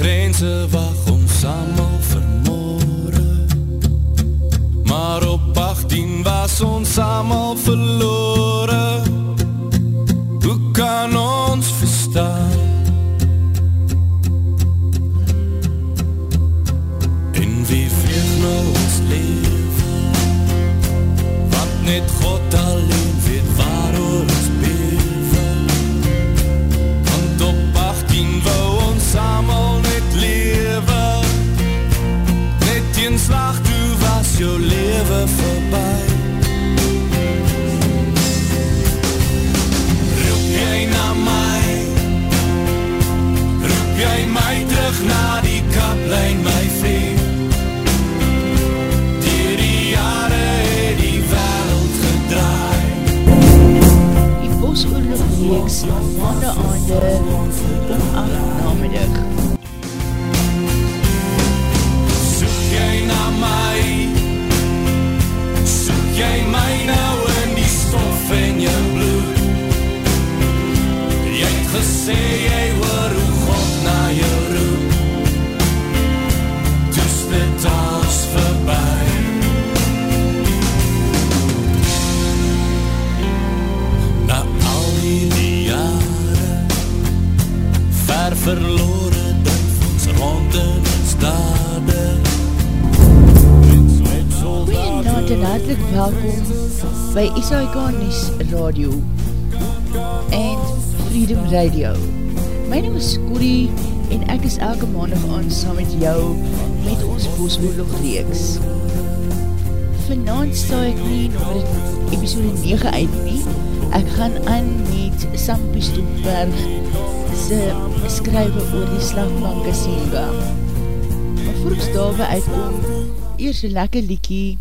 grense wacht ons samen vermoorde Maar op 18 was ons samen verloore welkom by SAIK Nies Radio en Freedom Radio. My naam is Corrie en ek is elke maandag aan saam met jou met ons Bosoorlog reeks. Vanavond sta ek nie nog met episode 9 uit nie. Ek gaan aan met Sam Pistoenberg sy skrywe oor die slag van Kasinga. Maar voor ons daarby uitkom, eers een lekker liekie,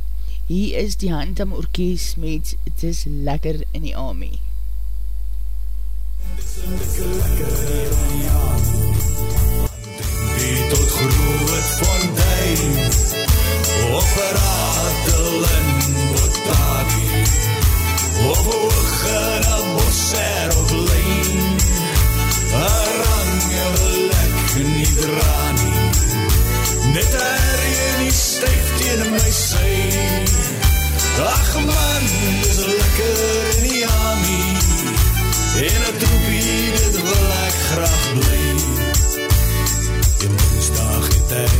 hier is die Handam Orkees met Het is lekker in die Army. Die tot groot fontein Of ratel in Botani. Of hoog in a bosser of lein Arang lek nie drani Net er jy nie stijf teen my sy. Ach man, dis lekker in die ami En het troepie, dit wil ek graag blijf En woensdag het ek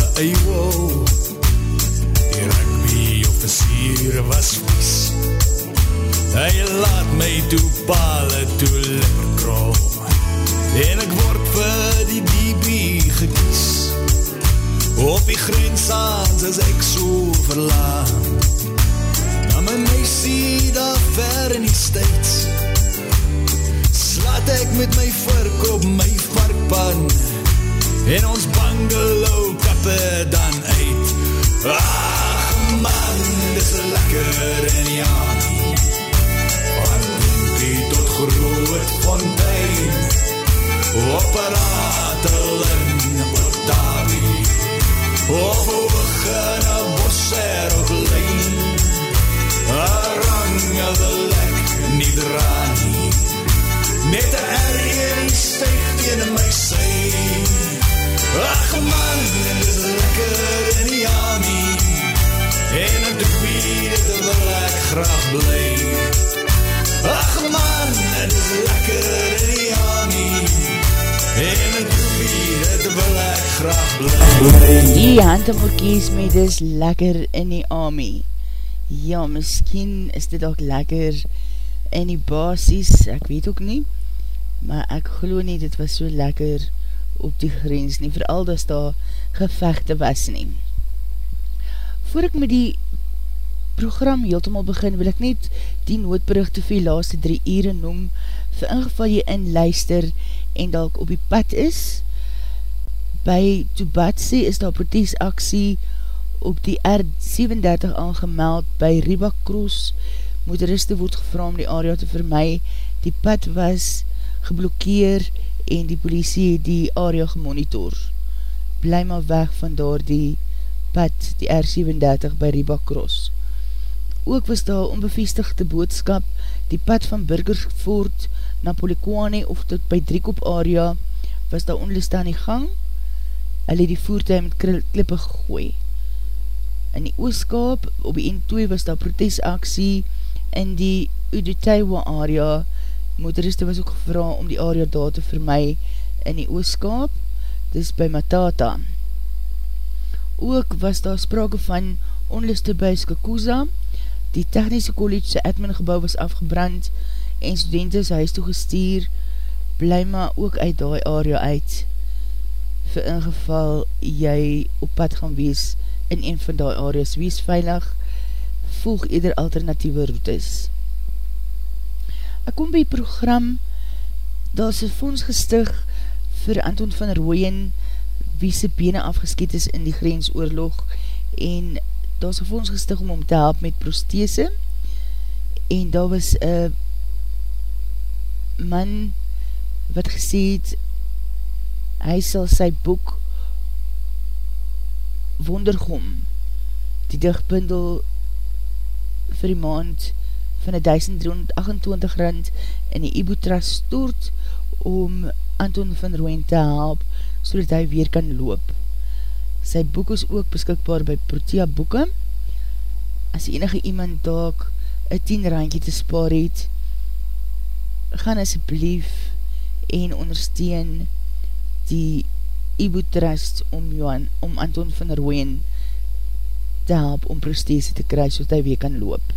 geëiwel. Die rugby officier was vies. Hy laat my toe pale toe lekker krom En ek word grensans is ek so verlaan Na my meisie daar ver in die States Slaat ek met my vark op my varkpan. En ons bungalow kappe dan uit. Ach man, dis lekker in die army Van die tot groot fontein? Op een ratel in Otawi Ach man, dit is lekker in die army En in bier, dit wil ek graag bly Die Handam Orkees met is lekker in die Army. Ja, miskien is dit ook lekker in die basis, ek weet ook nie, maar ek geloof nie, dit was so lekker op die grens nie, vooral dat daar gevechte was nie. Voor ek met die program heeltemal begin, wil ek net die noodbrug te veel laaste drie ure noem, vir ingeval jy in luister en dalk op die pad is. By Tubatse is daar protesaksie op die R37 aangemeld by Ribakroos. Motoriste word gevra om die area te vermy. Die pad was geblokkeer en die politie het die area gemonitor. Bly maar weg van daar die pad, die R37 by Ribakroos. Ook was daar onbevestigde boodskap die pad van Burgersfort na Polikwane of tot by Driekop area was daar onlist aan die gang. hulle die voertuig met klippe gegooi. In die ooskaap, op die N2 was daar protesaksie in die Udutaiwa area. Motoriste was ook gevra om die area daar te vermy in die ooskaap, dis by Matata. Ook was daar sprake van onluste by Skakuza, die technische college sy admin gebouw was afgebrand en studenten sy huis toegestuur, bly maar ook uit die area uit vir ingeval jy op pad gaan wees in een van die areas. Wees veilig, volg eder alternatieve routes. Ek kom by program, daar is een fonds gestig vir Anton van Rooyen, wie sy bene afgeskiet is in die grensoorlog, en daar is een fonds gestig om om te help met prosthese, en daar was een man wat gesê het, hy sal sy boek Wondergom, die dichtbundel vir die maand van 1328 rand in die Ibutra stoort om Anton van Rooyen te help so dat hy weer kan loop. Sy boek is ook beskikbaar by Protea Boeken. As enige iemand daak een 10 randje te spaar het, gaan asjeblief en ondersteun die Ibu Trust om, Johan, om Anton van Rooyen te help om prosthese te kry so hy weer kan loop.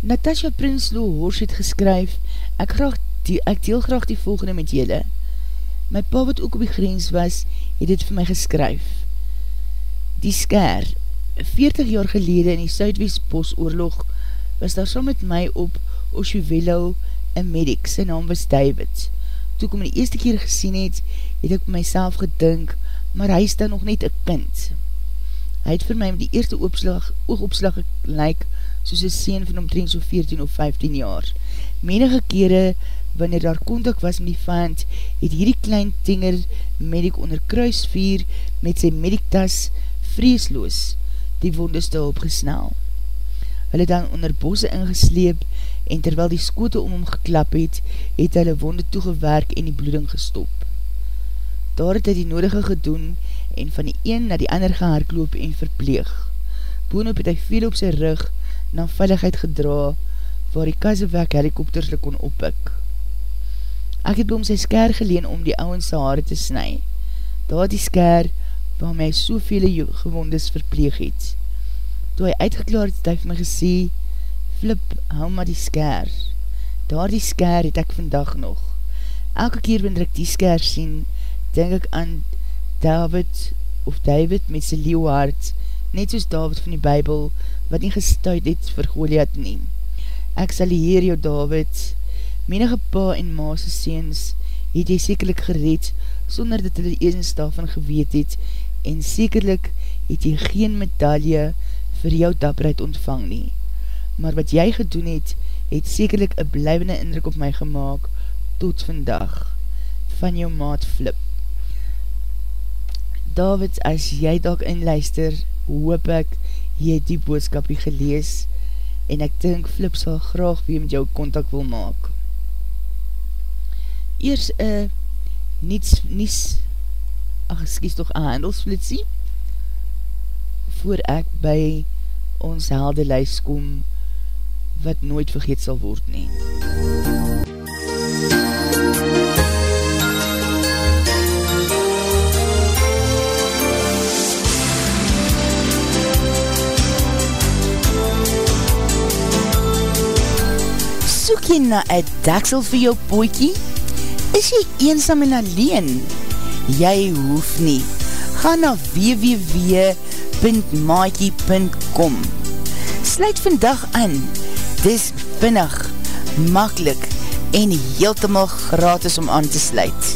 Natasha Prinsloo Hors het geskryf, ek, graag die, ek deel graag die volgende met julle. My pa wat ook op die grens was, het dit vir my geskryf. Die sker, 40 jaar gelede in die Suidwest Bosoorlog, was daar so met my op Oshuwelo, een medic, sy naam was David. Toe ek om die eerste keer gesien het, het ek myself gedink, maar hy is dan nog net een kind. Hy het vir my met die eerste oopslag, oogopslag gelijk, soos een sien van omtrent so 14 of 15 jaar. Menige kere, wanneer daar kontak was met die vand, het hierdie klein tinger medic onder kruisvier met sy medictas vreesloos die wondeste opgesnel. Hulle dan onder bosse ingesleep en terwyl die skote om hom geklap het, het hulle wonde toegewerk en die bloeding gestop. Daar het hy die nodige gedoen en van die een na die ander gehaarkloop en verpleeg. Boonop het hy veel op sy rug na veiligheid gedra, waar die Kazewek helikopters kon oppik. Ek het by hom sy sker geleen om die ouwense haare te sny. Daar die sker, waar my soveel gewondes verpleeg het. Toe hy uitgeklaar het, het hy vir my gesê, Flip, hou maar die sker. Daar die sker het ek vandag nog. Elke keer wanneer ek die sker sien, denk ek aan David of David met sy leeuwaard, net soos David van die Bijbel, wat nie gestuid het vir Goliath neem. Ek sal hier jou David, menige pa en maase seens, het jy sekerlik gereed, sonder dat hulle eens daarvan geweet het, en sekerlik het jy geen medaille vir jou dapperheid ontvang nie maar wat jy gedoen het, het sekerlik een blijvende indruk op my gemaakt tot vandag, van jou maat Flip. David, as jy dalk inluister, hoop ek, jy het die boodskapie gelees, en ek dink Flip sal graag weer met jou contact wil maak. Eers een niets, niets, ach, skies toch een handelsflitsie, voor ek by ons helde lijst kom, wat nooit vergeet sal word nie. Soek jy na een daksel vir jou poekie? Is jy eensam en alleen? Jy hoef nie. Ga na www.maakie.com Sluit vandag aan Dis vinnig, makkelijk en heeltemal gratis om aan te sluit.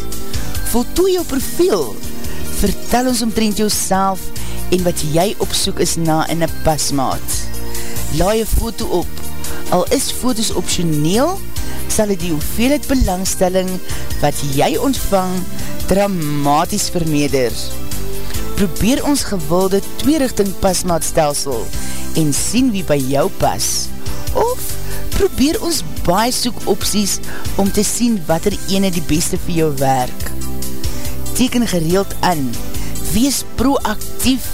Voltooi jou profiel, vertel ons omtrent jou en wat jy opsoek is na in een pasmaat. Laai een foto op, al is foto's optioneel, sal het die hoeveelheid belangstelling wat jy ontvang dramatisch vermeerder. Probeer ons gewilde tweerichting pasmaatstelsel en sien wie by jou pas of probeer ons baie soek opties om te sien wat er ene die beste vir jou werk. teken gereeld aan. Wees proactief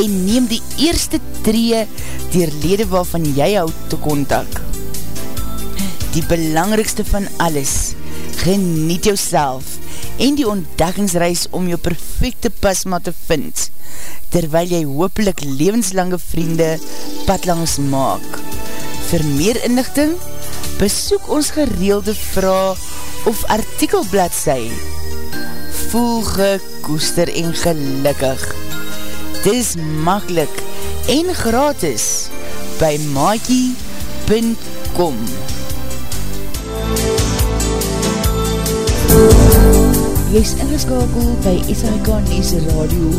en neem die eerste tree dier lede waarvan jy houd te kontak. Die belangrikste van alles, geniet jou en die ontdekkingsreis om jou perfecte pasma te vind, terwyl jy hoopelik levenslange vriende padlangs maak. Vir meer inlichting, besoek ons gereelde vraag of artikelbladsy. Voel gekoester en gelukkig. Dit is makkelijk en gratis by maakie.com Jy is ingeskakel by SHK Nes Radio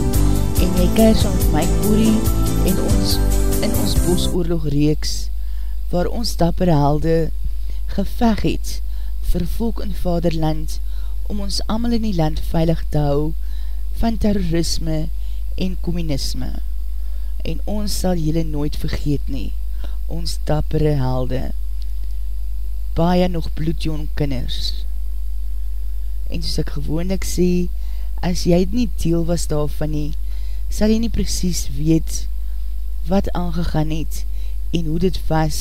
en jy kers aan Mike Boerie en ons in ons bosoorlog reeks waar ons dapper helde geveg het vir volk in vaderland om ons amal in die land veilig te hou van terrorisme en communisme. En ons sal jylle nooit vergeet nie, ons dappere helde. Baie nog bloedjong kinders en soos ek gewoonlik sê, as jy nie deel was daarvan nie, sal jy nie precies weet wat aangegaan het en hoe dit was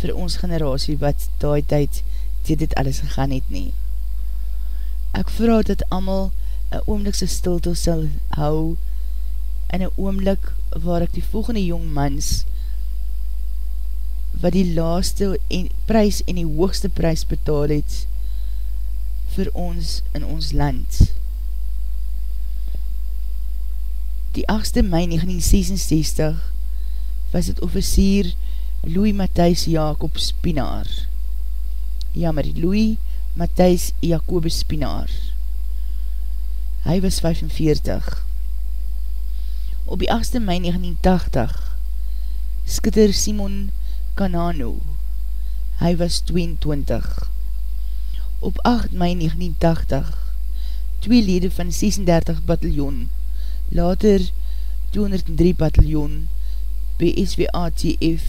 vir ons generatie wat daai tyd dit dit alles gegaan het nie. Ek vraag dat amal een oomlikse stilte sal hou en een oomlik waar ek die volgende jongmans wat die laaste en, prijs en die hoogste prijs betaal het, vir ons in ons land. Die 8 mei 1966 was het officier Louis Matthijs Jacob Spinaar. Jammer, Louis Matthijs Jacobus Spinaar. Hy was 45. Op die 8 mei 1980 skitter Simon Canano. Hy was 22 op 8 mei 1980 twee lede van 36 bataljon, later 203 bataljon by SWATF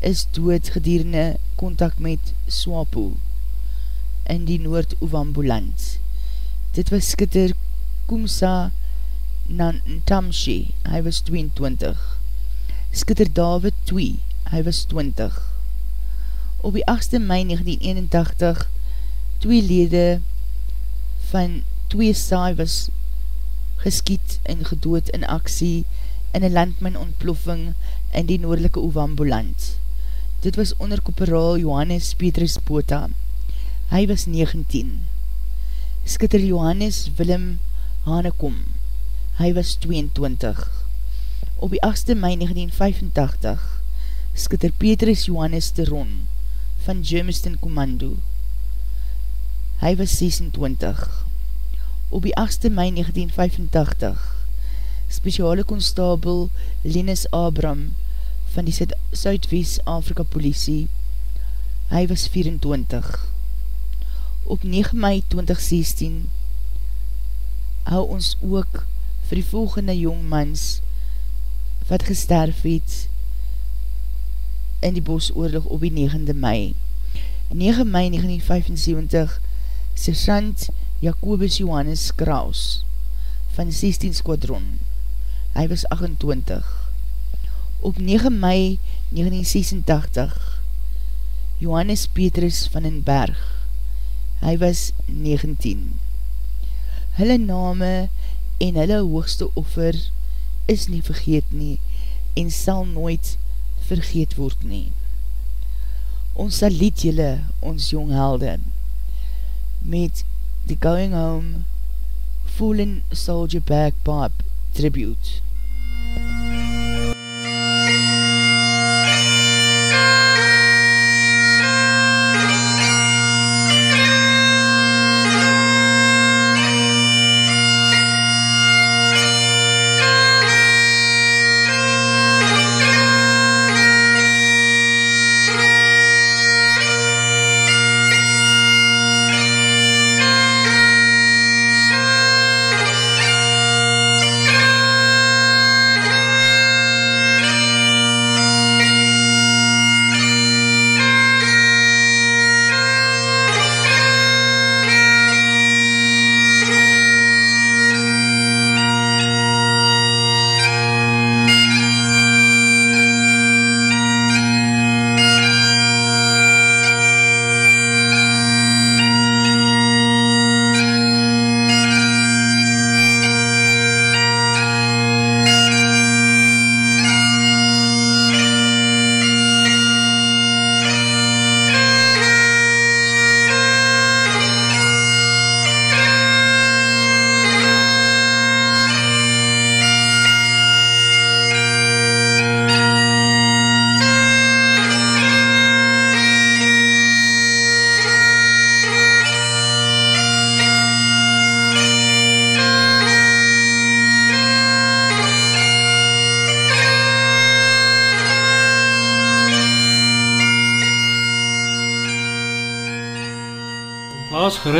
is dood gedierende contact met Swapo in die Noord-Oewambuland. Dit was skitter Kumsa Nantamshi, hy was 22. Skitter David 2, hy was 20 op die 8ste mei 1981 twee lede van twee saai was geskiet en gedood in aksie in een landmin ontploffing in die noordelike Oewambuland. Dit was onder koperaal Johannes Petrus Bota. Hy was 19. Skitter Johannes Willem Hanekom. Hy was 22. Op die 8ste mei 1985 skitter Petrus Johannes de Ron van Germiston Commando. Hy was 26. Op die 8ste mei 1985, speciale constabel Linus Abram van die Zuidwest-Afrika politie, hy was 24. Op 9 mei 2016 hou ons ook vir die volgende jongmans wat gesterf het in die bosoorlog op die 9de mei. 9 mei 1975 Sergeant Jacobus Johannes Kraus van 16 Squadron. Hy was 28. Op 9 mei 1986 Johannes Petrus van den Berg. Hy was 19. Hulle name en hulle hoogste offer is nie vergeet nie en sal nooit vergeet word nie. Ons saliet julle, ons jong helde, met The Going Home Fallen Soldier Bagpipe Tribute. Thank you.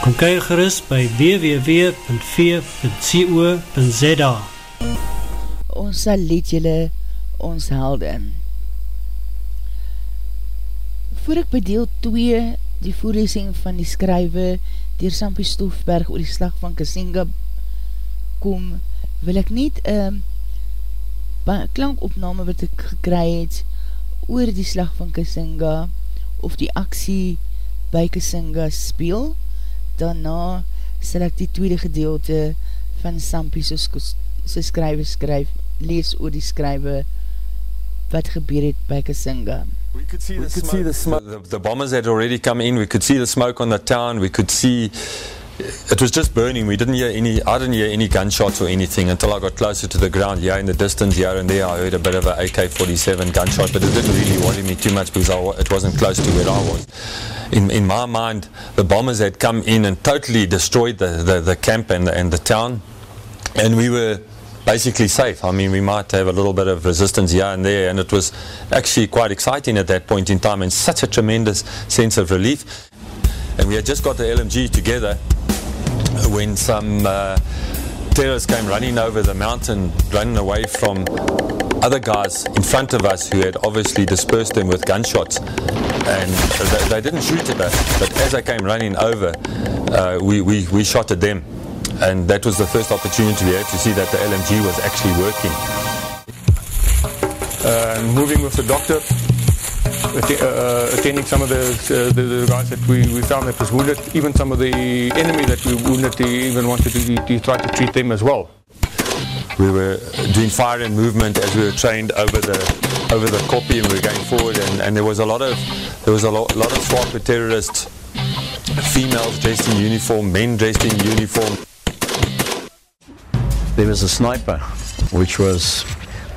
Kom kyk gerust by www.v.co.za Ons sal lied jylle ons helden. Voor ek by deel 2 die voorlesing van die skrywe dier Sampie Stoofberg oor die slag van Kasinga kom, wil ek niet een um, klankopname wat ek gekry het oor die slag van Kasinga of die aksie by Kasinga speel, daarna sal ek die tweede gedeelte van Sampie so, so skrywe skryf, lees oor die skrywe wat gebeur het by Kasinga. We could see, we the, could smoke. see the smoke. The, the bombers had already come in. We could see the smoke on the town. We could see it was just burning. We didn't hear any. I didn't hear any gunshots or anything until I got closer to the ground. Yeah, in the distance, here and there, I heard a bit of an AK-47 gunshot, but it didn't really worry me too much because I, it wasn't close to where I was. In, in my mind, the bombers had come in and totally destroyed the, the, the camp and the, and the town, and we were basically safe. I mean, we might have a little bit of resistance here and there, and it was actually quite exciting at that point in time and such a tremendous sense of relief. And we had just got the LMG together when some uh, terrorists came running over the mountain, running away from other guys in front of us who had obviously dispersed them with gunshots. And they, they didn't shoot at us, but as they came running over, uh, we, we, we shot at them and that was the first opportunity we had to see that the LMG was actually working. Uh, moving with the doctor, attending some of the, uh, the, the, guys that we, we found that was wounded, even some of the enemy that we wounded, they even wanted to, to try to treat them as well. We were doing fire and movement as we were trained over the over the copy and we were going forward and, and there was a lot of there was a lot, lot of swap with terrorists females dressed in uniform, men dressed in uniform there was a sniper, which was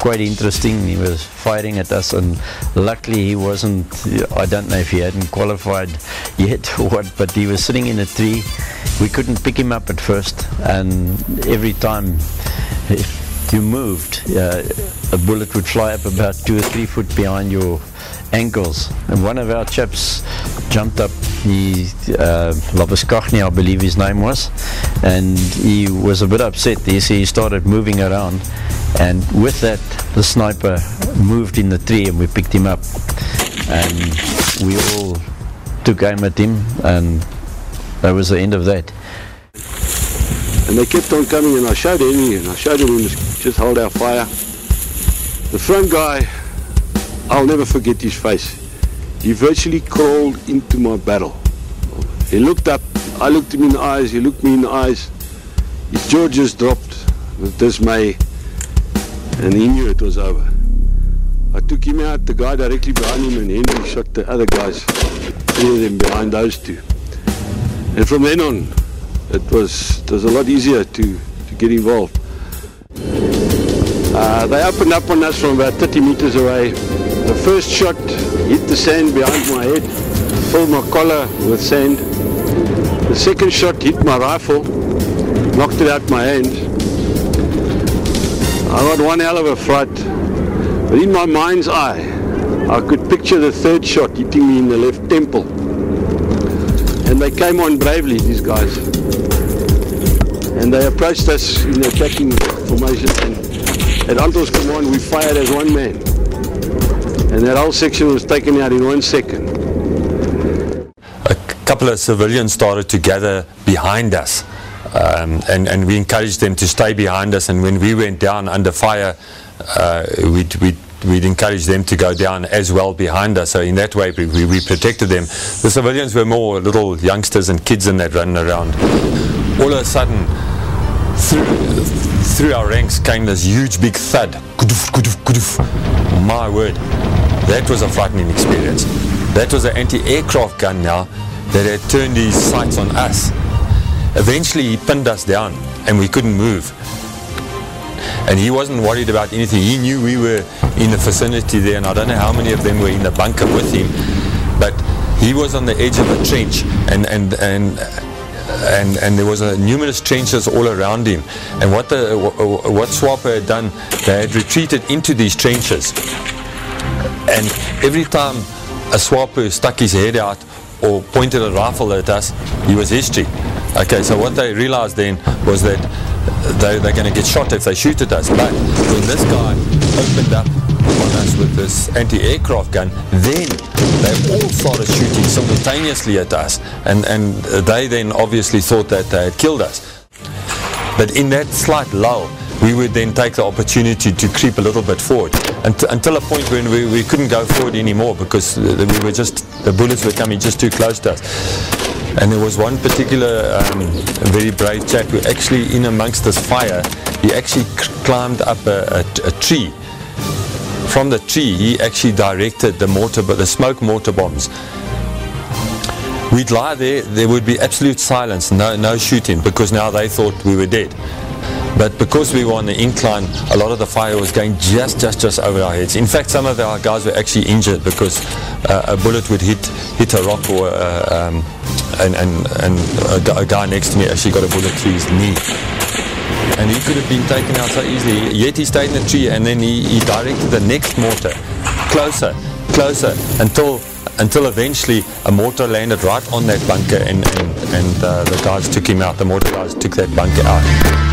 quite interesting. He was firing at us, and luckily he wasn't. I don't know if he hadn't qualified yet or what, but he was sitting in a tree. We couldn't pick him up at first, and every time you moved, uh, a bullet would fly up about two or three foot behind your ankles. And one of our chaps jumped up, he, uh, I believe his name was, and he was a bit upset. He, he started moving around, and with that, the sniper moved in the tree and we picked him up. And we all took aim at him, and that was the end of that. And they kept on coming, and I showed Henry, and I showed him just hold our fire. The front guy I'll never forget his face. He virtually crawled into my barrel. He looked up, I looked him in the eyes, he looked me in the eyes. His jaw just dropped with dismay, and he knew it was over. I took him out, the guy directly behind him, and Henry shot the other guys, three of them behind those two. And from then on, it was, it was a lot easier to, to get involved. Uh, they opened up on us from about 30 meters away. The first shot hit the sand behind my head, filled my collar with sand. The second shot hit my rifle, knocked it out my hand. I got one hell of a fright. But in my mind's eye, I could picture the third shot hitting me in the left temple. And they came on bravely, these guys. And they approached us in attacking formation. And at Anto's command, we fired as one man. And that whole section was taken out in one second. A couple of civilians started to gather behind us. um, and, and we encouraged them to stay behind us and when we went down under fire uh, we'd, we'd we'd encourage them to go down as well behind us. So in that way, we, we protected them. The civilians were more little youngsters and kids in that running around. All of a sudden, through, through our ranks came this huge big thud. My word, that was a frightening experience. That was an anti-aircraft gun now that had turned his sights on us. Eventually he pinned us down and we couldn't move and he wasn't worried about anything. He knew we were in the vicinity there, and I don't know how many of them were in the bunker with him, but he was on the edge of a trench, and and and. And, and there was a numerous trenches all around him and what the what SWAPO had done they had retreated into these trenches and every time a SWAPO stuck his head out or pointed a rifle at us he was history okay so what they realized then was that they, they're going to get shot if they shoot at us. But when this guy opened up on us with this anti-aircraft gun, then they all started shooting simultaneously at us. And, and they then obviously thought that they had killed us. But in that slight lull, we would then take the opportunity to creep a little bit forward until, a point when we, we couldn't go forward anymore because we were just, the bullets were coming just too close to us. And there was one particular um, very brave chap who actually, in amongst this fire, he actually climbed up a, tree. From the tree, he actually directed the mortar, but the smoke mortar bombs. We'd lie there, there would be absolute silence, no, no shooting, because now they thought we were dead. But because we were on the incline, a lot of the fire was going just, just, just over our heads. In fact, some of our guys were actually injured because uh, a bullet would hit, hit a rock or uh, um, and, and, and a, a guy next to me actually got a bullet through his knee. And he could have been taken out so easily. Yet he stayed in the tree and then he, he directed the next mortar closer, closer until until eventually a mortar landed right on that bunker and, and, and uh, the guys took him out. The mortar guys took that bunker out.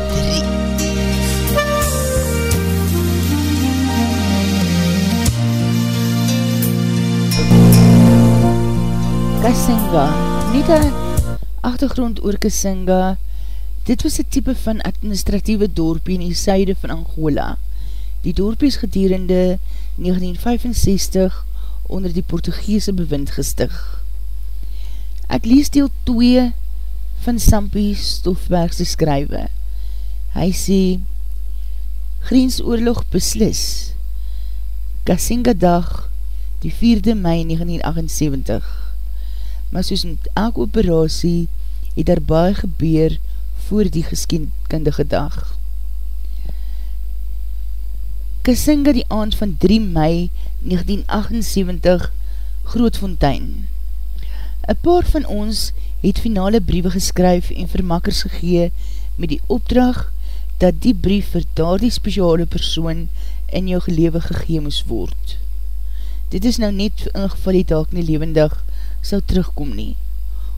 Kasinga, niet een achtergrond oor Kasinga, dit was een type van administratieve dorpie in die syde van Angola. Die dorpie is gedurende 1965 onder die Portugese bewind gestig. Ek lees deel 2 van Sampie Stofbergse skrywe. Hy sê, Grensoorlog beslis, Kasinga dag, die 4de mei 1978. Maar soos met elke operatie, het daar baie gebeur voor die geskenkundige dag. Kasinga die aand van 3 mei 1978, Grootfontein. Een paar van ons het finale briewe geskryf en vermakkers gegee met die opdracht dat die brief vir daar die speciale persoon in jou gelewe gegee moes word. Dit is nou net in geval die dalk nie levendig sal terugkom nie.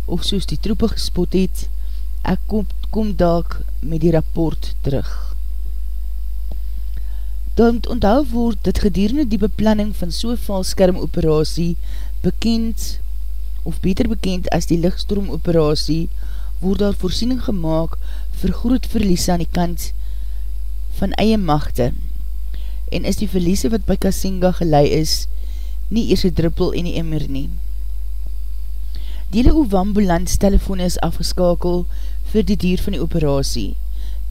Of soos die troepe gespot het, ek kom, kom dalk met die rapport terug. Dan moet onthou word dat gedurende die beplanning van so'n valskerm operatie bekend of beter bekend as die lichtstroom operatie, word daar voorsiening gemaakt vir groot verlies aan die kant van eie machte en is die verliese wat by Kasinga gelei is nie eers een druppel en die emmer nie. Dele Oewambulans telefoon is afgeskakel vir die dier van die operatie.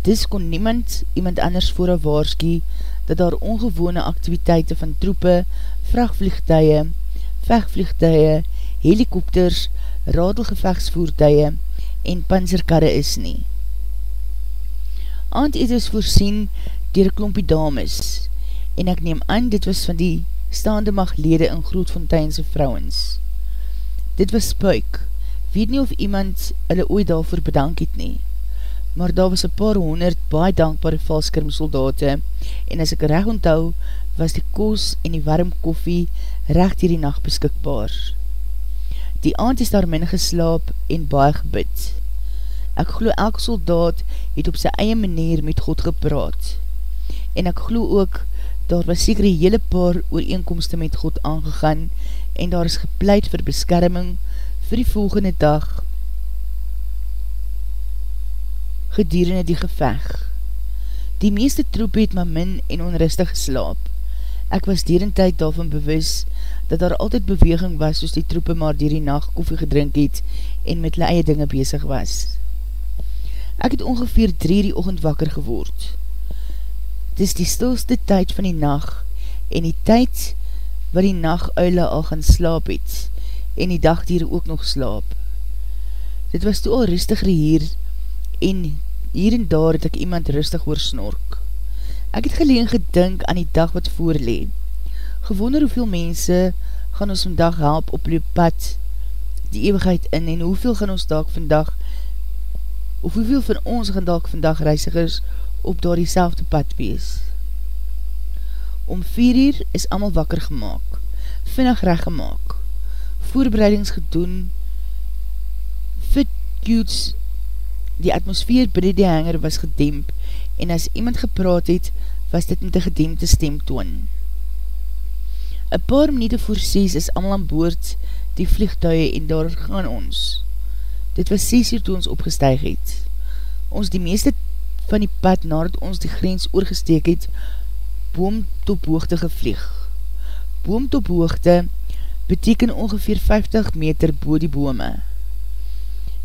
Dis kon niemand iemand anders voor een waarskie dat daar ongewone activiteite van troepe, vrachtvliegtuie, vechtvliegtuie helikopters, radelgevechtsvoertuie en panzerkarre is nie. Aand het is voorsien dier klompie dames en ek neem aan dit was van die staande maglede in Grootfonteinse vrouwens. Dit was spuik, weet nie of iemand hulle ooit daarvoor bedank het nie, maar daar was een paar honderd baie dankbare valskermsoldate en as ek recht onthou, was die koos en die warm koffie recht hierdie nacht beskikbaar. Die aand is daar min geslaap en baie gebid. Ek glo elk soldaat het op sy eie manier met God gepraat. En ek glo ook, daar was seker die hele paar ooreenkomste met God aangegaan en daar is gepleit vir beskerming vir die volgende dag gedurende die geveg. Die meeste troep het maar min en onrustig geslaap. Ek was dier en tyd daarvan bewus dat daar altyd beweging was soos die troepe maar dier die nacht koffie gedrink het en met hulle eie dinge bezig was. Ek het ongeveer drie die ochend wakker geword. Het is die stilste tyd van die nacht en die tyd wat die nachtuile al gaan slaap het en die dagdier ook nog slaap. Dit was toe al rustiger hier en hier en daar het ek iemand rustig oor snork. Ek het geleen gedink aan die dag wat voorleed gewonder hoeveel mense gaan ons vandag help op die pad die eeuwigheid in en hoeveel gaan ons dag vandag of hoeveel van ons gaan dag vandag reisigers op daar die pad wees. Om vier uur is allemaal wakker gemaakt, vinnig recht gemaakt, voorbereidings gedoen, fit cutes, die atmosfeer by die hanger was gedemp en as iemand gepraat het, was dit met die gedempte stemtoon. Een paar minuut voor 6 is allemaal aan boord die vliegtuie en daar gaan ons. Dit was 6 uur toe ons opgestuig het. Ons die meeste van die pad nadat ons die grens oorgesteek het, boom tot boogte gevlieg. Boomtophoogte beteken ongeveer 50 meter bo die bome.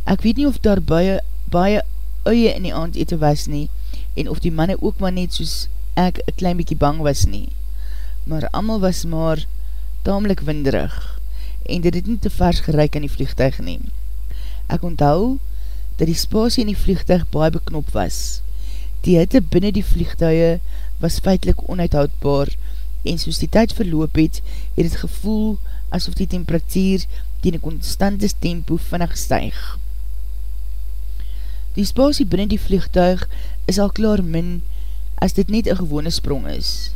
Ek weet nie of daar baie, baie uie in die aand ete was nie, en of die manne ook maar net soos ek een klein bykie bang was nie. Maar amal was maar tamelijk winderig, en dit het nie te vers gereik in die vliegtuig neem. Ek onthou, dat die spasie in die vliegtuig baie beknop was. Die hitte binnen die vliegtuige was feitlik onuithoudbaar, en soos die tyd verloop het, het het gevoel asof die temperatuur die in een constante tempo vinnig stuig. Die spasie binnen die vliegtuig is al klaar min as dit net een gewone sprong is.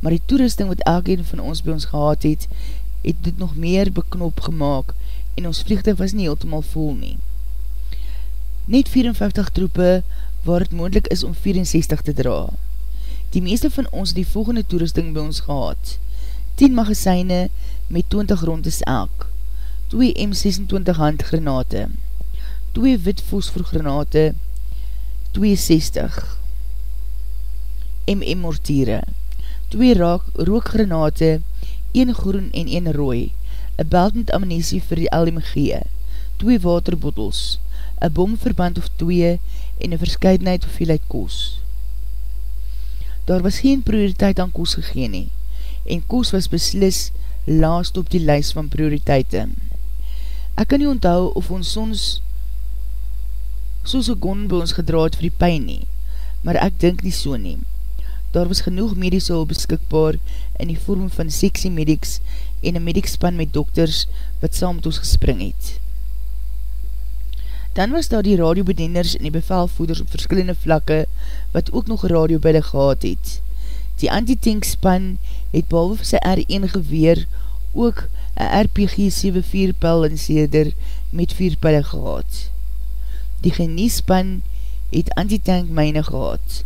Maar die toerusting wat elkeen van ons by ons gehad het, het dit nog meer beknop gemaakt en ons vliegtuig was nie heeltemaal vol nie. Net 54 troepe waar het moendlik is om 64 te dra. Die meeste van ons die volgende toerusting by ons gehad. 10 magasyne met 20 rondes elk, 2 M26 handgranate, 2 wit fosforgranate, 62 MM mortiere, 2 rookgranate, 1 groen en 1 rooi, 'n belt met ammunisie vir die LMG, 2 waterbottels, 'n bomverband of 2 en 'n verskeidenheid hoeveelheid kos. Daar was geen prioriteit aan kos gegeen nie, en kos was beslis laast op die lys van prioriteite. Ek kan nie onthou of ons soms soos een gon by ons gedraad vir die pijn nie, maar ek dink nie so nie. Daar was genoeg medische hulp beskikbaar in die vorm van seksie medics en een medicspan met dokters wat saam met ons gespring het. Dan was daar die radiobedenders en die bevelvoeders op verskillende vlakke wat ook nog radiobille gehad het. Die anti-tankspan het behalwe sy R1 geweer ook een RPG-74 pil en seder met 4 pille gehad. Die geniespan het anti-tank myne gehad.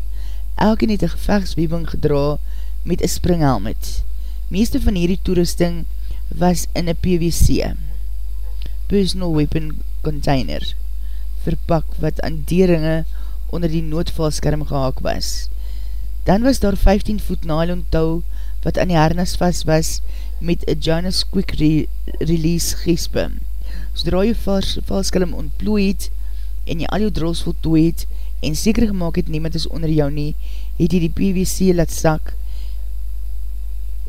Elke het een gevechtswebing gedra met een springhelmet. Meeste van hierdie toerusting was in een PVC, Personal Weapon Container, verpak wat aan deringe onder die noodvalskerm gehaak was. Dan was daar 15 voet nylon touw wat aan die harnas vast was met a Janus Quick Re Release gespe. Zodra jy vals, valskelm ontplooi het en jy al jou drols voltooi het en seker gemaakt het niemand is onder jou nie, het jy die PVC laat sak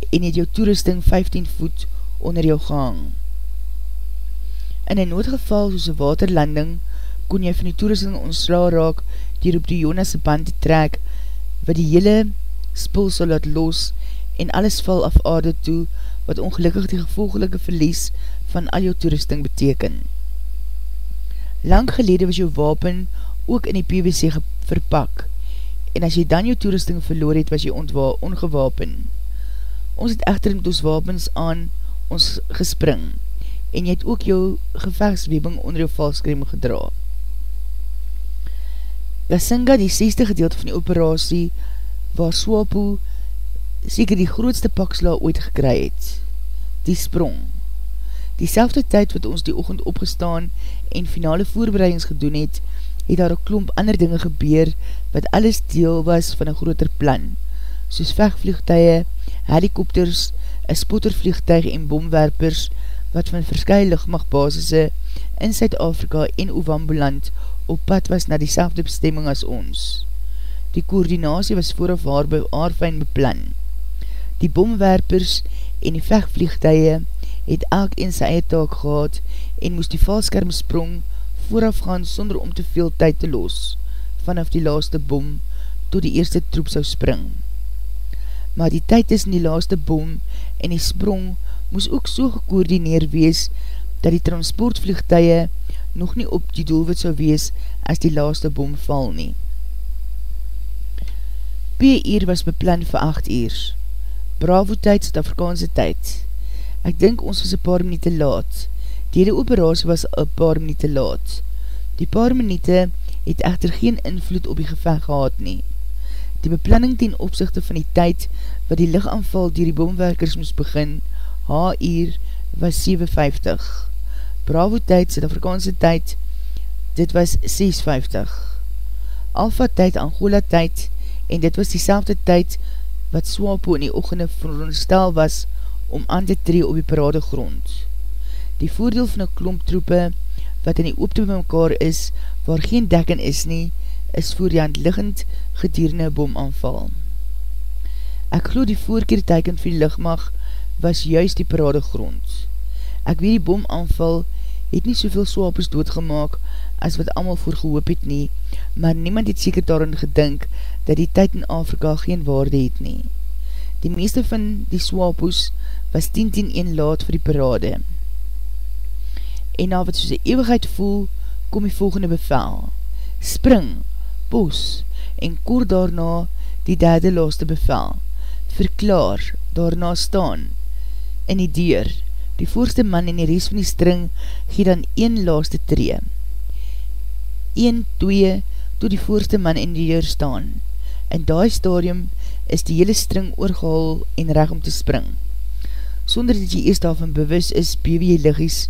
en het jou toerusting 15 voet onder jou gehang. In een noodgeval soos een waterlanding kon jy van die toerusting ontsla raak dier op die Jonas band te trek wat die hele spul sal laat los en alles val af aarde toe, wat ongelukkig die gevolgelike verlies van al jou toerusting beteken. Lang gelede was jou wapen ook in die PVC verpak, en as jy dan jou toerusting verloor het, was jy ongewapen. Ons het echter met ons wapens aan ons gespring, en jy het ook jou gevechtswebing onder jou valskrem gedra. Gasinga, die 60 gedeelte van die operatie, waar Swapo seker die grootste paksla ooit gekry het. Die sprong. Die selfde tyd wat ons die ochend opgestaan en finale voorbereidings gedoen het, het daar een klomp ander dinge gebeur wat alles deel was van een groter plan, soos vechtvliegtuie, helikopters, een spottervliegtuig en bomwerpers, wat van verskye lichtmachtbasisse in Zuid-Afrika en Ovambuland op pad was na die selfde bestemming as ons. Die koordinatie was vooraf haar by aardfijn beplan. Die bomwerpers en die vechtvliegtuie het elk in sy eie taak gehad en moes die valskerm sprong voorafgaan sonder om te veel tyd te los vanaf die laaste bom tot die eerste troep sou spring. Maar die tyd tussen die laaste bom en die sprong moes ook so gekoordineer wees dat die transportvliegtuie nog nie op die doelwit sou wees as die laaste bom val nie. P-uur was beplan vir 8 uur. Bravo tyd, Suid-Afrikaanse tyd. Ek dink ons was een paar minuute laat. Die hele operatie was een paar minuute laat. Die paar minuute het echter geen invloed op die geveg gehad nie. Die beplanning ten opzichte van die tyd wat die lichaanval dier die bomwerkers moes begin, H-uur, was 7.50. Bravo tyd, Suid-Afrikaanse tyd, dit was 6.50. Alpha tyd, Angola tyd, en dit was die selfde tyd wat Swapo in die ochende veronderstel was om aan te tree op die parade grond. Die voordeel van een klomp troepe wat in die oopte by mekaar is, waar geen dekken is nie, is voor die handliggend gedierende bom aanval. Ek glo die voorkeer teken vir die lichtmag was juist die parade grond. Ek weet die bom aanval het nie soveel swapers doodgemaak as wat allemaal voor gehoop het nie, maar niemand het seker daarin gedink dat die tyd in Afrika geen waarde het nie. Die meeste van die swapers was 10-10-1 laat vir die parade. En na wat soos die eeuwigheid voel, kom die volgende bevel. Spring, bos en koor daarna die derde laaste bevel. Verklaar, daarna staan. In die deur, die voorste man en die rest van die string gee dan een laaste tree. 1, 2, toe die voorste man in die deur staan. In daai stadium is die hele string oorgehaal en reg om te spring. Sonder dat jy eerst daarvan bewus is, bewe jy liggies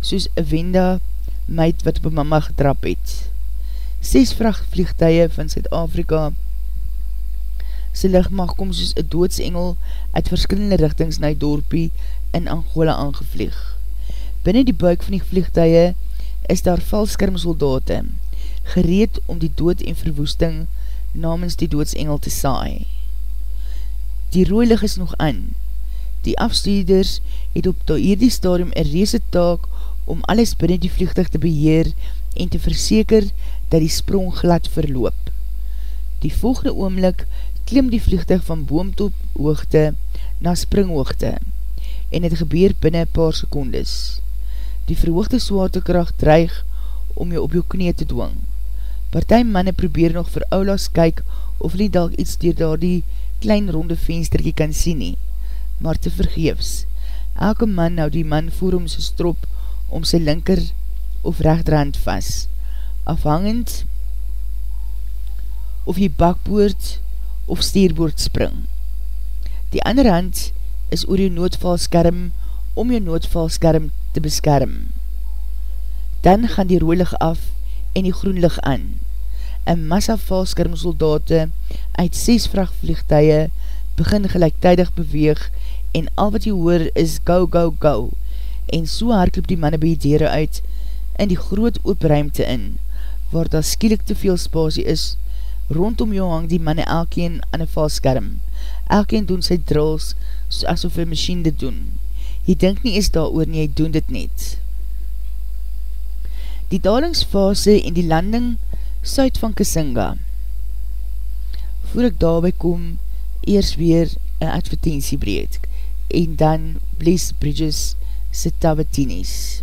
soos een wenda meid wat op mama getrap het. Ses vrachtvliegtuie van Zuid-Afrika sy lichtmag kom soos een doodsengel uit verskillende richtings na die dorpie in Angola aangevlieg. Binnen die buik van die vliegtuie is daar valskermsoldate, gereed om die dood en verwoesting namens die doodsengel te saai. Die rooilig is nog aan. Die afstuurders het op to hierdie stadium een reese taak om alles binnen die vliegtuig te beheer en te verseker dat die sprong glad verloop. Die volgende oomlik klim die vliegtuig van boomtop hoogte na springhoogte en het gebeur binnen paar secondes. Die verhoogde zwaartekracht dreig om jou op jou knie te dwing. Partij manne probeer nog vir oulas kyk of nie dalk iets dier daar die klein ronde vensterkie kan sien nie, maar te vergeefs. Elke man hou die man voor om sy strop om sy linker of rechterhand vast, afhangend of jy bakboord of steerboord spring. Die ander hand is oor jou noodvalskerm om jou noodvalskerm te beskerm. Dan gaan die rooilig af en die groenlig aan. Een massa valskermsoldate uit 6 vrachtvliegtuie begin gelijktijdig beweeg en al wat jy hoor is go, go, go en so haarklip die manne by die dere uit in die groot oopruimte in waar daar skielik te veel spasie is rondom jou hang die manne elkeen aan een valskerm elkeen doen sy drills asof een machine dit doen. Jy denk nie is daar oor nie, jy doen dit net. Die dalingsfase en die landing suid van Kisinga. Voor ek daarby kom, eers weer een advertentie breed en dan Bliss Bridges se Tabatinis.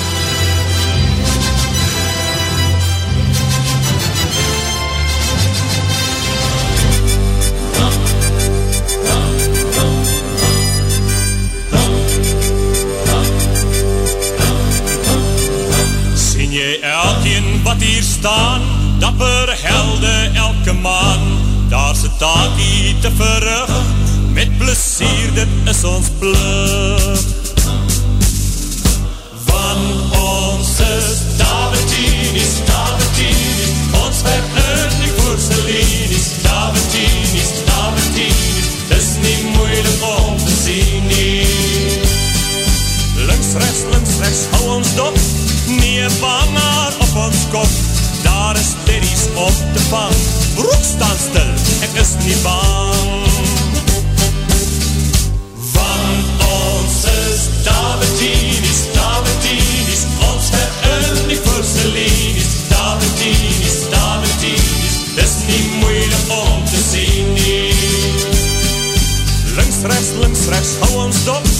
wat hier staan, dapper helde elke man, daar se taakie te verrug, met plesier, dit is ons plug. Van ons is Davidinis, Davidinis, ons werk in die voorselinis, Davidinis, Davidinis, dis nie moeilik om te sien nie. Links, rechts, links, rechts, hou ons dop, nie bang maar op ons kop, daar is teddies op te vang. Broek staan stil, ek is nie bang. Want ons is Davidinis, Davidinis, ons vir in die voorselinis, Davidinis, Davidinis, dis nie moeilik om te sien nie. Links, rechts, links, rechts, hou ons dop,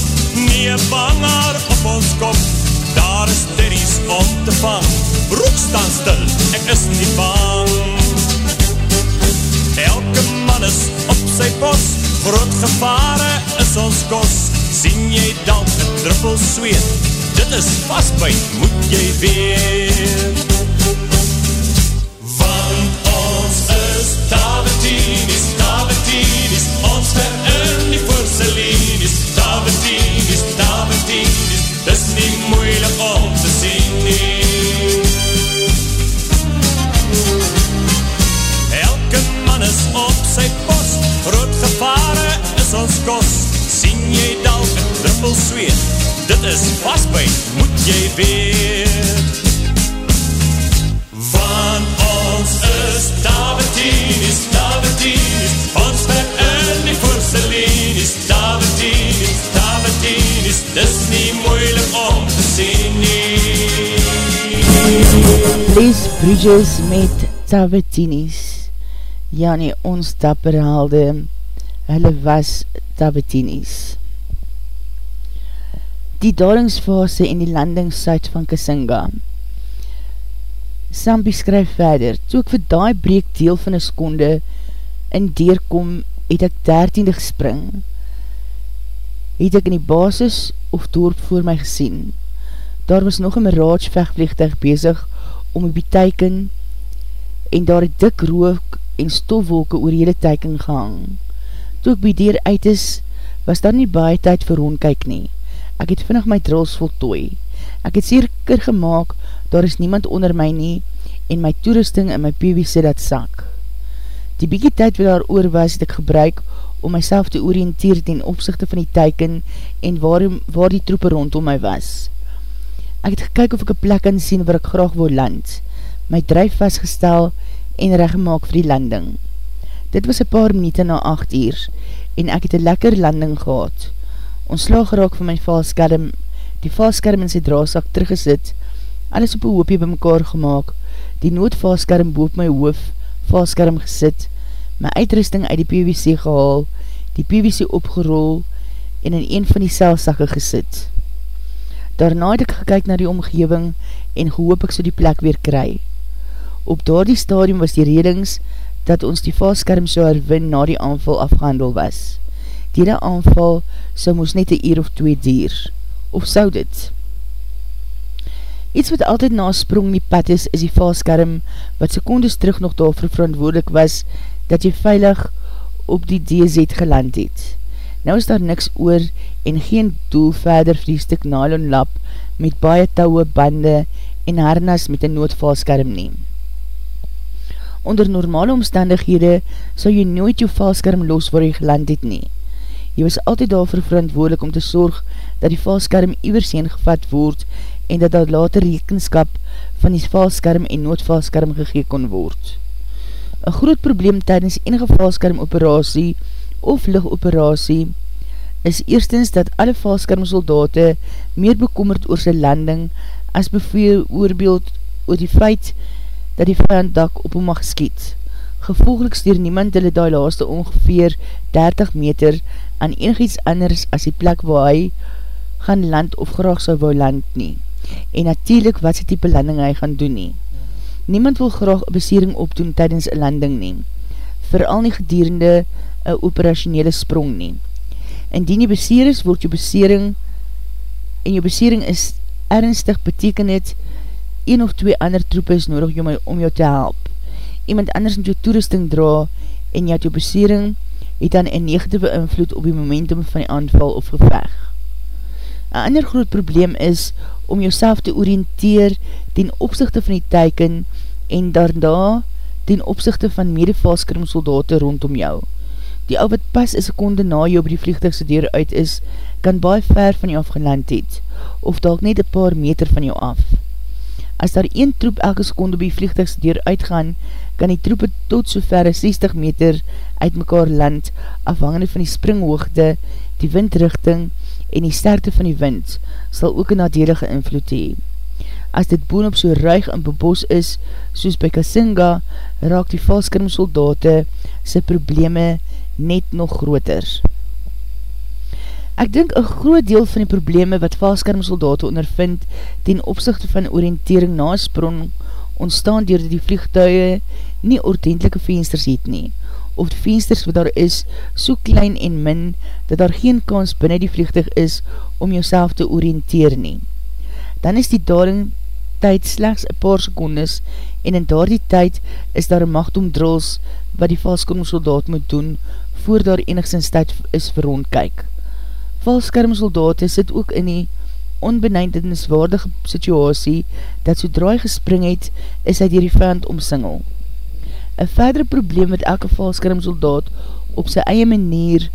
nie bang maar op ons kop, daar is daddies om te vang. Broek staan stil, ek is nie bang. Elke man is op sy bos, groot gevare is ons kos. Sien jy dan een druppel zweet, dit is vastbuit, moet jy weet. Want ons is Tabetinis, Tabetinis, ons ver in die porcelinis, Tabetinis, Tabetinis, dit is vastbuit, moet jy weet. Van ons is Davidinis, Davidinis, ons ver in die porcelinis, Davidinis, Davidinis, dis nie moeilik om te sien nie. Les Bridges met Tabatinis. Ja nie, ons dapper haalde, hulle was Tabatinis. Die dalingsfase en die landingssuit van Kasinga. Sam beskryf verder, toe ek vir daai breek deel van een seconde in deurkom, het ek dertiende gespring. Het ek in die basis of dorp voor my gesien. Daar was nog een mirage vechtvliegtuig bezig om die beteiken en daar het dik rook en stofwolke oor hele teiken gehang. Toe ek by deur uit is, was daar nie baie tyd vir rondkyk nie. Ek het vinnig my drils voltooi. Ek het seker gemaakt, daar is niemand onder my nie en my toerusting in my PVC dat sak. Die bykie tyd wat daar oor was, het ek gebruik om myself te oriënteer ten opzichte van die teiken en waar, waar die troepe rondom my was. Ek het gekyk of ek een plek kan sien waar ek graag wil land, my drijf vastgestel en reggemaak vir die landing. Dit was een paar minuut na 8 uur en ek het een lekker landing gehad. Ons slag raak van my valskerm, die valskerm in sy draasak teruggesit, alles op een hoopje by mekaar gemaakt, die noodvalskerm boop my hoof, valskerm gesit, my uitrusting uit die PVC gehaal, die PVC opgerol en in een van die selsakke gesit. Daarna het ek gekyk na die omgeving en gehoop ek so die plek weer kry. Op daardie stadium was die redings dat ons die valskerm so herwin na die aanval afgehandel was. Die aanval so moes net een uur of twee dier. Of sou dit? Iets wat altyd na sprong nie pad is, is die valskerm wat secondes terug nog daarvoor verantwoordelik was dat jy veilig op die DZ geland het. Nou is daar niks oor en geen doel verder vir die stuk nylon lap met baie touwe, bande en harnas met een noodvalskerm neem. Onder normale omstandighede sal jy nooit jou valskerm los waar jy geland het nie. Jy was altyd daarvoor verantwoordelik om te sorg dat die valskerm iwerseen gevat word en dat dat later rekenskap van die valskerm en noodvalskerm gegee kon word. Een groot probleem tydens enige valskerm operatie of ligoperatie is eerstens dat alle valskermsoldate meer bekommerd oor sy landing as bijvoorbeeld oor die feit dat die vijand dak op hom mag skiet. Gevolglik stuur niemand hulle die laaste ongeveer 30 meter aan enig iets anders as die plek waar hy gaan land of graag sal wou land nie. En natuurlijk wat sy type landing hy gaan doen nie. Niemand wil graag een besiering opdoen tydens een landing nie. Vooral nie gedierende een operationele sprong nie. Indien jy beseer is, word jou besering en jou besering is ernstig beteken het een of twee ander troepe is nodig om, om jou te help. Iemand anders moet jou toerusting dra en jou jou besering het dan een negatieve invloed op die momentum van die aanval of geveg. Een ander groot probleem is om jouself te oriënteer ten opzichte van die teiken en daarna ten opzichte van medevalskrimsoldaten rondom jou. Die ou wat pas een seconde na jou op die vliegtuigse deur uit is, kan baie ver van jou afgeland het, of dalk net een paar meter van jou af. As daar een troep elke seconde by vliegtuigs deur uitgaan, kan die troepe tot so verre 60 meter uit mekaar land, afhangende van die springhoogte, die windrichting en die sterkte van die wind, sal ook een nadelige invloed hee. As dit boon op so ruig en bebos is, soos by Kasinga, raak die valskrimsoldate sy probleme net nog groter. Ek dink een groot deel van die probleme wat valskermsoldaten ondervind ten opzichte van oriëntering na sprong ontstaan door die vliegtuie nie ordentelike vensters het nie, of die vensters wat daar is so klein en min, dat daar geen kans binnen die vliegtuig is om jouself te oriënteer nie. Dan is die daling tyd slechts een paar secondes en in daar die tyd is daar een macht om drils wat die valskermsoldaat moet doen voor daar enigszins tyd is vir rondkyk. Valskermsoldaat sit ook in die onbeneindingswaardige situasie dat sodra hy gespring het, is hy dier die vijand omsingel. Een verdere probleem met elke valskermsoldaat op sy eie manier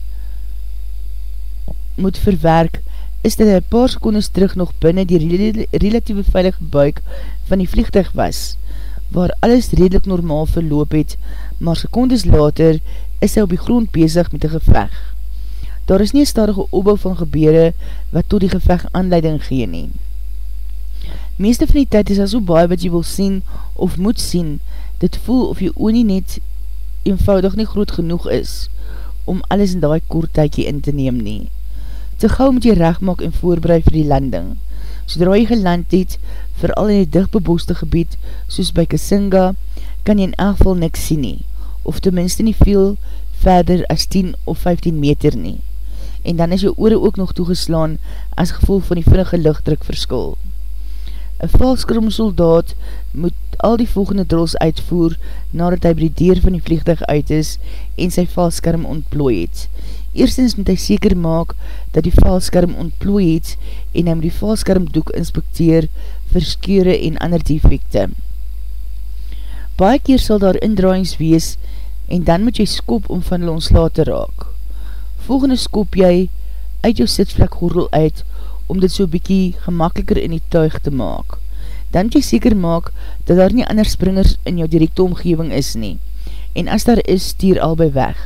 moet verwerk, is dat hy paar secondes terug nog binnen die relatieve veilige buik van die vliegtuig was, waar alles redelijk normaal verloop het, maar secondes later is hy op die grond bezig met die geveg. Daar is nie een stadige opbouw van gebeure wat tot die geveg aanleiding gee nie. Meeste van die tyd is al so baie wat jy wil sien of moet sien, dit voel of jy oor nie net eenvoudig nie groot genoeg is om alles in die kort tydje in te neem nie. Te gauw moet jy recht maak en voorbereid vir die landing. Sodra jy geland het, vooral in die dichtbeboste gebied, soos by Kasinga, kan jy in elk geval niks sien nie, of tenminste nie veel verder as 10 of 15 meter nie. En dan is jou oore ook nog toegeslaan as gevolg van die vinnige lichtdruk verskul. Een valskrom soldaat moet al die volgende drils uitvoer nadat hy by die deur van die vliegtuig uit is en sy valskerm ontplooi het. Eerstens moet hy seker maak dat die valskerm ontplooi het en hy moet die valskerm doek inspecteer vir skeure en ander defecte. Baie keer sal daar indraaiings wees en dan moet jy skop om van hulle ontsla te raak. Volgende skop jy uit jou sitvlek gordel uit om dit so bykie gemakkeliker in die tuig te maak. Dan jy seker maak dat daar nie ander springers in jou directe omgeving is nie. En as daar is, stuur albei weg.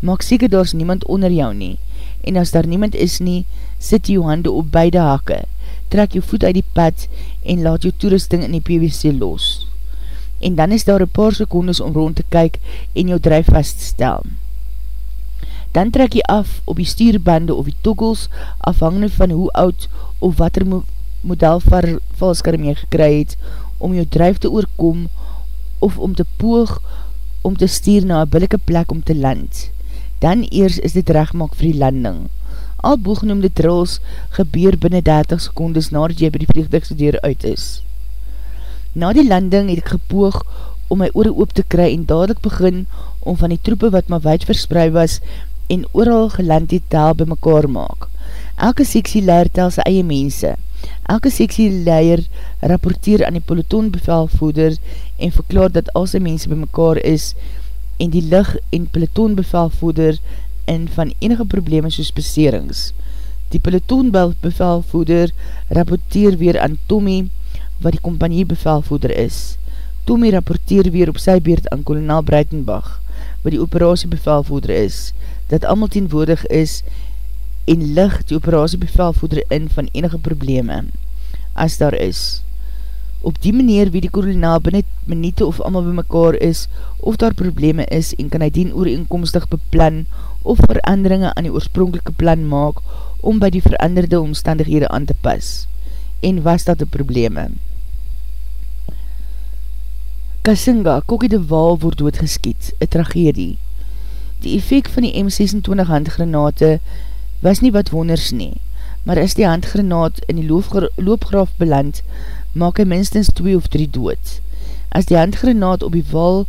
Maak seker daar is niemand onder jou nie. En as daar niemand is nie, sit jou hande op beide hakke, trek jou voet uit die pad en laat jou toerusting in die PVC los. En dan is daar een paar secondes om rond te kyk en jou drijf vast te stel. Dan trek jy af op die stuurbande of die toggles, afhangende van hoe oud of wat er model valskerm jy gekry het, om jou drijf te oorkom, of om te poog, om te stuur na een billike plek om te land. Dan eers is dit rechtmak vir die landing. Al boegenoemde drills gebeur binnen 30 secondes nadat jy by die vliegtuigse deur uit is. Na die landing het ek gepoog om my oore oop te kry en dadelijk begin om van die troepe wat my wijd verspreid was en ooral geland die taal by mekaar maak. Elke seksie leier tel sy eie mense. Elke seksie leier rapporteer aan die pelotonbevelvoeder en verklaar dat al sy mense by mekaar is en die lig en pelotonbevelvoeder in van enige probleme soos beserings. Die pelotonbevelvoeder rapporteer weer aan Tommy wat die companiebevelvoeder is. Tommy rapporteer weer op sy beurt aan kolonel Breitenbach wat die operatiebevelvoeder is dat allemaal teenwoordig is en lig die operatiebevelvoeder in van enige probleme, as daar is. Op die manier wie die kolonel binnen minute of allemaal by mekaar is, of daar probleme is en kan hy dien ooreenkomstig beplan of veranderinge aan die oorspronkelike plan maak om by die veranderde omstandighede aan te pas. En was dat die probleme? Kasinga, Kokkie de Waal, word doodgeskiet, een tragedie. Die effect van die M26 handgranate was nie wat wonders nie, maar as die handgranaat in die loopgraaf beland, maak hy minstens 2 of 3 dood. As die handgranaat op die wal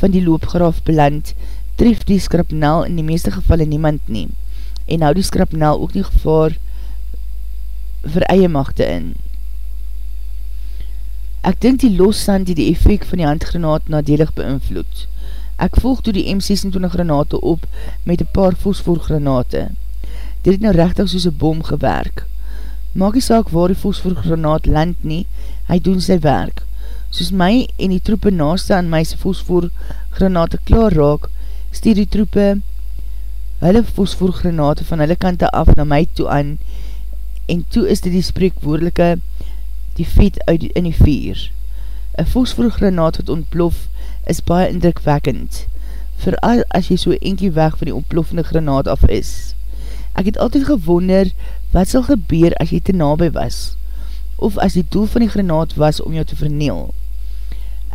van die loopgraaf beland, tref die skrapnel in die meeste gevalle niemand nie, en hou die skrapnel ook nie gevaar vir eie machte in. Ek dink die lossand die die effect van die handgranaat nadelig beïnvloed. Ek volg toe die M26 granate op met een paar fosforgranate. Dit het nou rechtig soos een bom gewerk. Maak die saak waar die fosforgranaat land nie, hy doen sy werk. Soos my en die troepe naaste aan my sy fosforgranate klaar raak, stuur die troepe hulle fosforgranate van hulle kante af na my toe aan en toe is dit die spreekwoordelike die vet uit in die vier. Een fosforgranaat wat ontplof is baie indrukwekkend, vooral as jy so enkie weg van die ontploffende granaat af is. Ek het altyd gewonder wat sal gebeur as jy te nabij was, of as die doel van die granaat was om jou te verneel.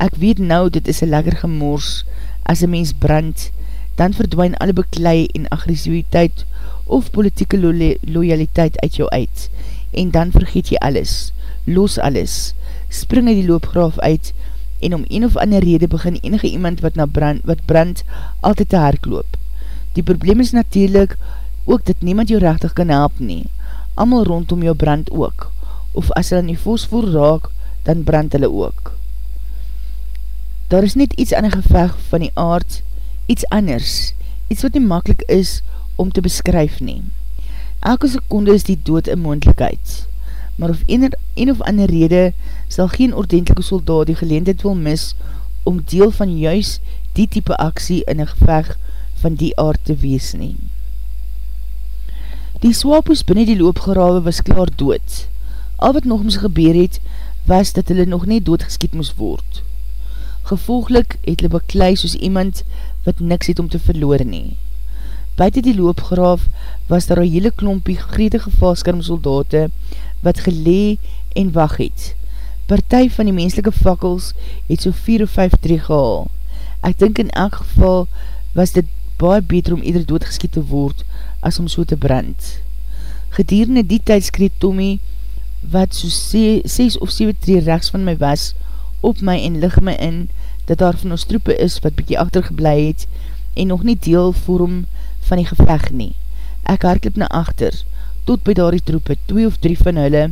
Ek weet nou, dit is een lekker gemors, as een mens brand, dan verdwijn alle beklei en agressiviteit of politieke lo loyaliteit uit jou uit, en dan vergeet jy alles, los alles, spring uit die loopgraaf uit, en om een of ander rede begin enige iemand wat, na brand, wat brand altyd te herkloop. Die probleem is natuurlijk ook dat niemand jou rechtig kan help nie, amal rondom jou brand ook, of as hulle nie fosvoer raak, dan brand hulle ook. Daar is net iets aan die geveg van die aard, iets anders, iets wat nie makkelijk is om te beskryf nie. Elke seconde is die dood een moendlikheid, maar of een, een of ander rede sal geen ordentelike soldaat die geleendheid wil mis om deel van juis die type aksie in een geveg van die aard te wees nie. Die swapos binnen die loopgerawe was klaar dood. Al wat nog ons gebeur het, was dat hulle nog nie doodgeskiet moes word. Gevolglik het hulle beklei soos iemand wat niks het om te verloor nie. Buiten die loopgraaf was daar een hele klompie gretige valskermsoldate wat gelee en wacht het. Partij van die menselike fakkels het so 4 of 5 tree gehaal. Ek dink in elk geval was dit baie beter om ieder doodgeskiet te word as om so te brand. Gedierende die tyd skreed Tommy, wat so 6 of 7 tree rechts van my was, op my en lig my in, dat daar van ons troepe is wat bykie achtergeblij het en nog nie deel vorm van die geveg nie. Ek hardloop na achter, tot by daar die troepe, 2 of 3 van hulle,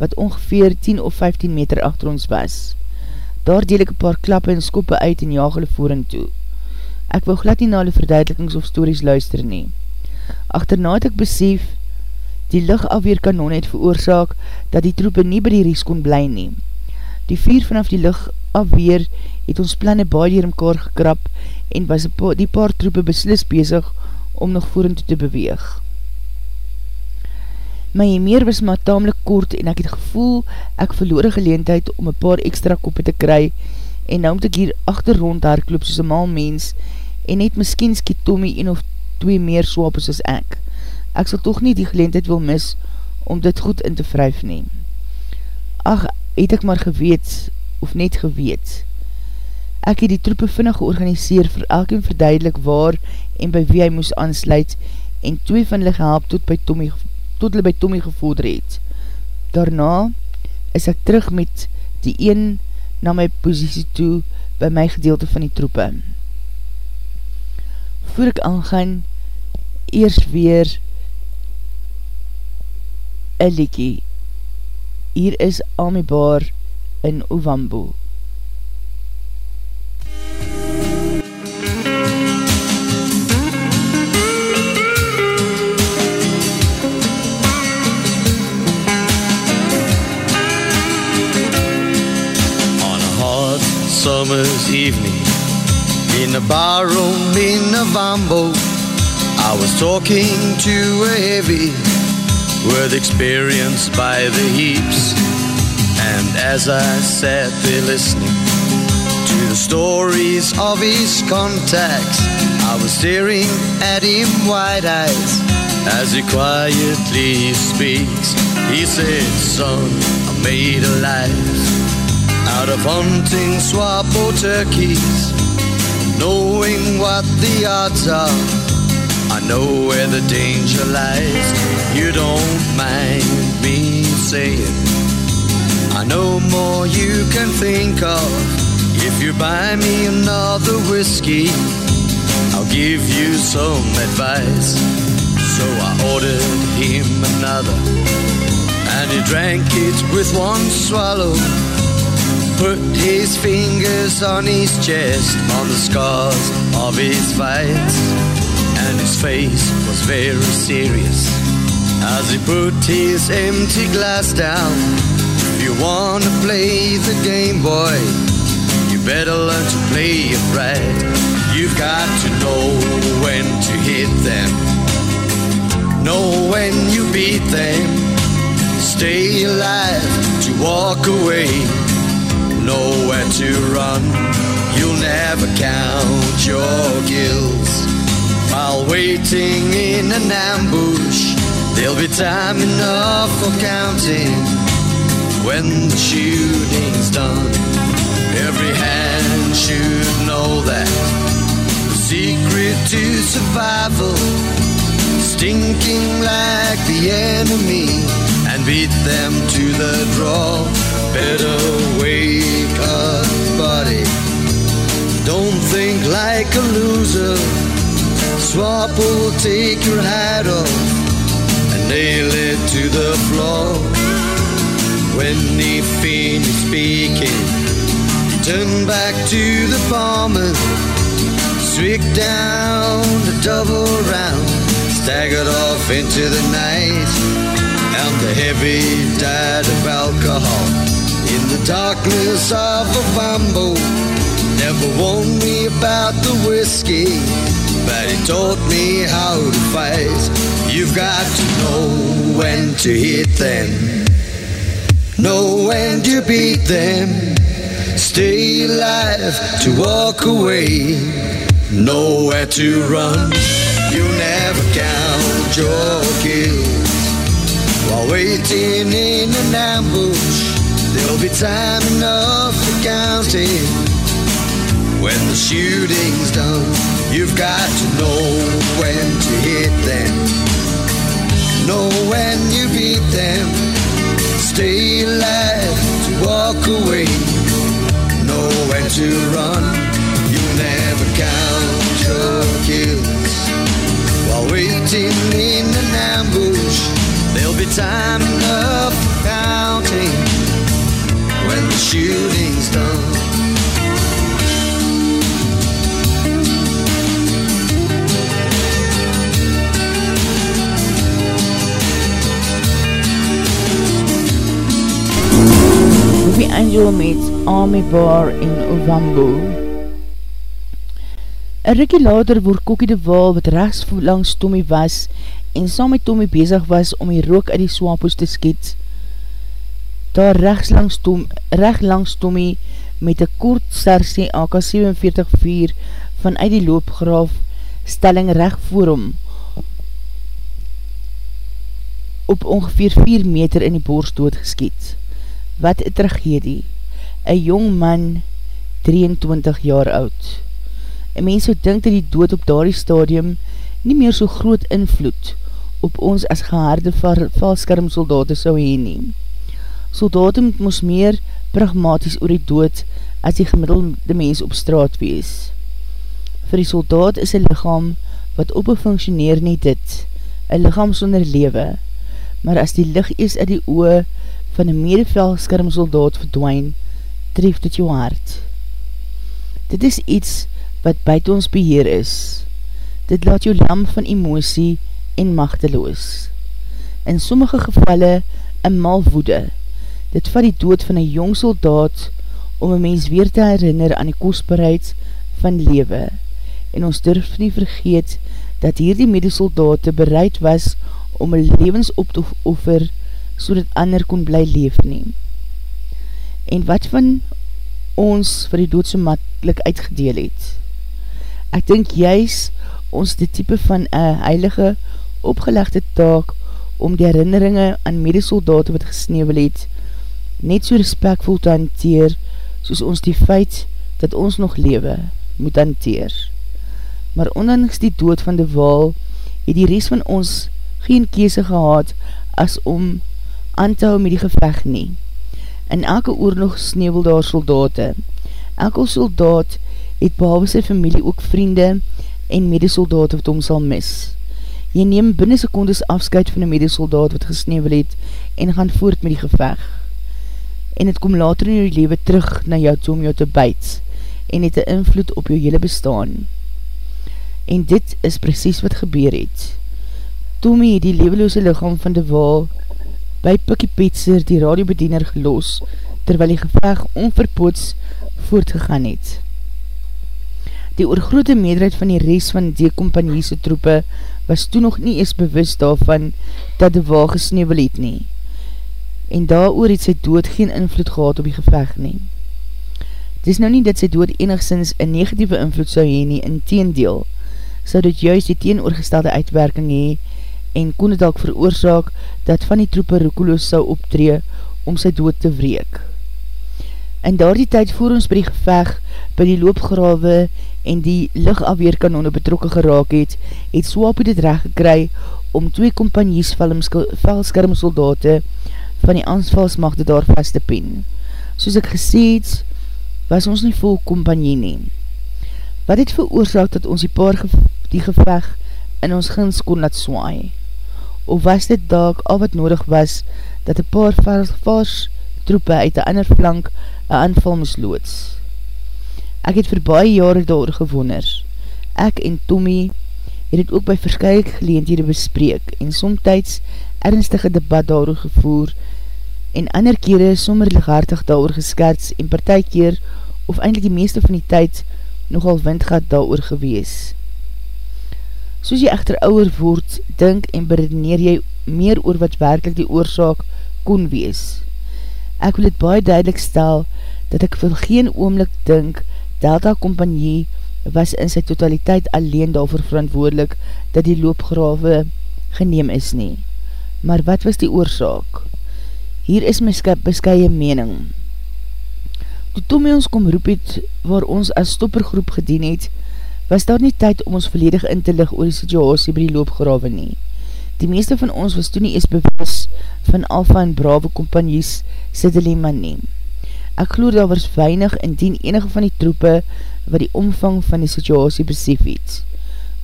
wat ongeveer 10 of 15 meter achter ons was. Daar deel ek een paar klappe en skoppe uit en jaag hulle voering toe. Ek wil glad nie na hulle verduidelikings of stories luister nie. Achterna het ek besef, die lichtafweerkanon het veroorzaak dat die troepe nie by die ries kon bly nie. Die vier vanaf die lichtafweer het ons planne baie hier mekaar gekrap en was die paar troepe beslis bezig om nog voerend te beweeg. My meer was maar tamelijk kort en ek het gevoel ek verloor geleentheid om een paar extra koppe te kry en nou moet ek hier achter rond haar klop soos een mal mens en net miskien skiet Tommy een of twee meer swapes as ek. Ek sal toch nie die geleentheid wil mis om dit goed in te vryf neem. Ach, het ek maar geweet of net geweet. Ek het die troepe vinnig georganiseer vir elkeen verduidelik waar en by wie hy moes aansluit en twee van hulle gehelp tot by Tommy tot hulle by Tommy gevorder het. Daarna is ek terug met die een na my posiesie toe by my gedeelte van die troepe. Voor ek aangaan, eers weer een liekie. Hier is Amibar in Ovambo. Summer's evening in a barroom in Novambo. I was talking to a heavy with experience by the heaps. And as I sat there listening to the stories of his contacts, I was staring at him wide eyes as he quietly speaks. He said, Son, I made a life out of hunting swappo turkeys, knowing what the odds are. I know where the danger lies. You don't mind me saying, I know more you can think of. If you buy me another whiskey, I'll give you some advice. So I ordered him another, and he drank it with one swallow put his fingers on his chest, on the scars of his fights. And his face was very serious as he put his empty glass down. If you want to play the game, boy, you better learn to play it right. You've got to know when to hit them, know when you beat them, stay alive to walk away nowhere to run. You'll never count your kills while waiting in an ambush There'll be time enough for counting when the shooting's done. Every hand should know that the secret to survival, stinking like the enemy, and beat them to the draw. Better wake up, buddy. Don't think like a loser. Swap will take your hat off and nail it to the floor. When he finished speaking, he turned back to the farmer. swig down the double round, staggered off into the night, and the heavy died of alcohol the darkness of a bamboo. Never warned me about the whiskey, but he taught me how to fight. You've got to know when to hit them, know when to beat them, stay alive to walk away, know where to run. You never count your kills while waiting in an ambush. There'll be time enough for counting when the shooting's done. You've got to know when Angel met Amy Bar en Ovambo. Een rikkie later word Kokkie de Waal wat rechts langs Tommy was en saam met Tommy bezig was om die rook uit die swapos te skiet. Daar rechts langs, Tom, recht langs Tommy met een kort Sarsie AK-47-4 vanuit die loopgraaf stelling recht voor hom op ongeveer 4 meter in die borst doodgeskiet. Wat een tragedie. Een jong man, 23 jaar oud. Een mens so dink dat die dood op daardie stadium nie meer so groot invloed op ons as gehaarde valskermsoldate sou heen neem. Soldaten moes meer pragmatisch oor die dood as die gemiddelde mens op straat wees. Vir die soldaat is een lichaam wat op functioneer nie dit, een lichaam sonder lewe, maar as die licht is uit die oe van een medevelskermsoldaat verdwijn, tref dit jou hart. Dit is iets wat buiten ons beheer is. Dit laat jou lam van emosie en machteloos. In sommige gevalle een mal woede. Dit vat die dood van een jong soldaat om een mens weer te herinner aan die kostbaarheid van lewe. En ons durf nie vergeet dat hier die medesoldate bereid was om een levens op te offer so dat ander kon bly leef neem. En wat van ons vir die dood so makkelijk uitgedeel het? Ek dink juist ons die type van een heilige opgelegde taak om die herinneringe aan medesoldate wat gesneeuwel het, net so respectvol te hanteer, soos ons die feit dat ons nog lewe moet hanteer. Maar ondanks die dood van de waal, het die rest van ons geen kese gehad as om aan te hou met die geveg nie. In elke oorlog sneeuwel daar soldate. Elke soldaat het behalwe sy familie ook vriende en medesoldate wat hom sal mis. Jy neem binnen secondes afskuit van die medesoldaat wat gesneeuwel het en gaan voort met die geveg. En het kom later in jou leven terug na jou toe om jou te byt en het een invloed op jou hele bestaan. En dit is precies wat gebeur het. Tommy het die leweloose lichaam van de waal by Pikkie Petser die radiobediener geloos, terwyl die geveg onverpoots voortgegaan het. Die oorgrote meerderheid van die rest van die kompaniese troepe was toen nog nie eens bewust daarvan dat de waal gesneeuwel het nie. En daar het sy dood geen invloed gehad op die geveg nie. Het is nou nie dat sy dood enigszins een negatieve invloed sou heen nie, in teendeel, sou dit juist die teenoorgestelde uitwerking hee en kon het ook veroorzaak dat van die troepe Rokuloos sou optree om sy dood te wreek. In daar die tyd voor ons by die geveg by die loopgrawe en die lichtafweerkanone betrokke geraak het, het Swapo dit recht gekry om twee kompanies velskermsoldate van die aanvalsmachte daar vast te pen. Soos ek gesê het, was ons nie vol kompanie neem. Wat het veroorzaak dat ons die paar ge die geveg in ons gins kon laat swaai? Of was dit daak al wat nodig was dat een paar vars, vars troepe uit die ander flank een aanval moes loods? Ek het vir baie jare daar gewonner. Ek en Tommy het het ook by verskye geleendhede bespreek en somtijds ernstige debat daar gevoer en ander kere sommer lichaartig daar geskerts en partijkeer of eindelijk die meeste van die tyd nogal windgat daar gewees. Soos jy echter ouwer word, dink en beredeneer jy meer oor wat werkelijk die oorzaak kon wees. Ek wil het baie duidelik stel dat ek vir geen oomlik dink Delta Compagnie was in sy totaliteit alleen daarvoor verantwoordelik dat die loopgrawe geneem is nie. Maar wat was die oorzaak? Hier is my beskye mening. Toe Tommy ons kom roep het waar ons as stoppergroep gedien het, was daar nie tyd om ons volledig in te lig oor die situasie by die loopgrawe nie. Die meeste van ons was toen nie eens bewus van Alpha en Bravo compagnies sy dilemma neem. Ek geloof daar was weinig indien enige van die troepe wat die omvang van die situasie besef het.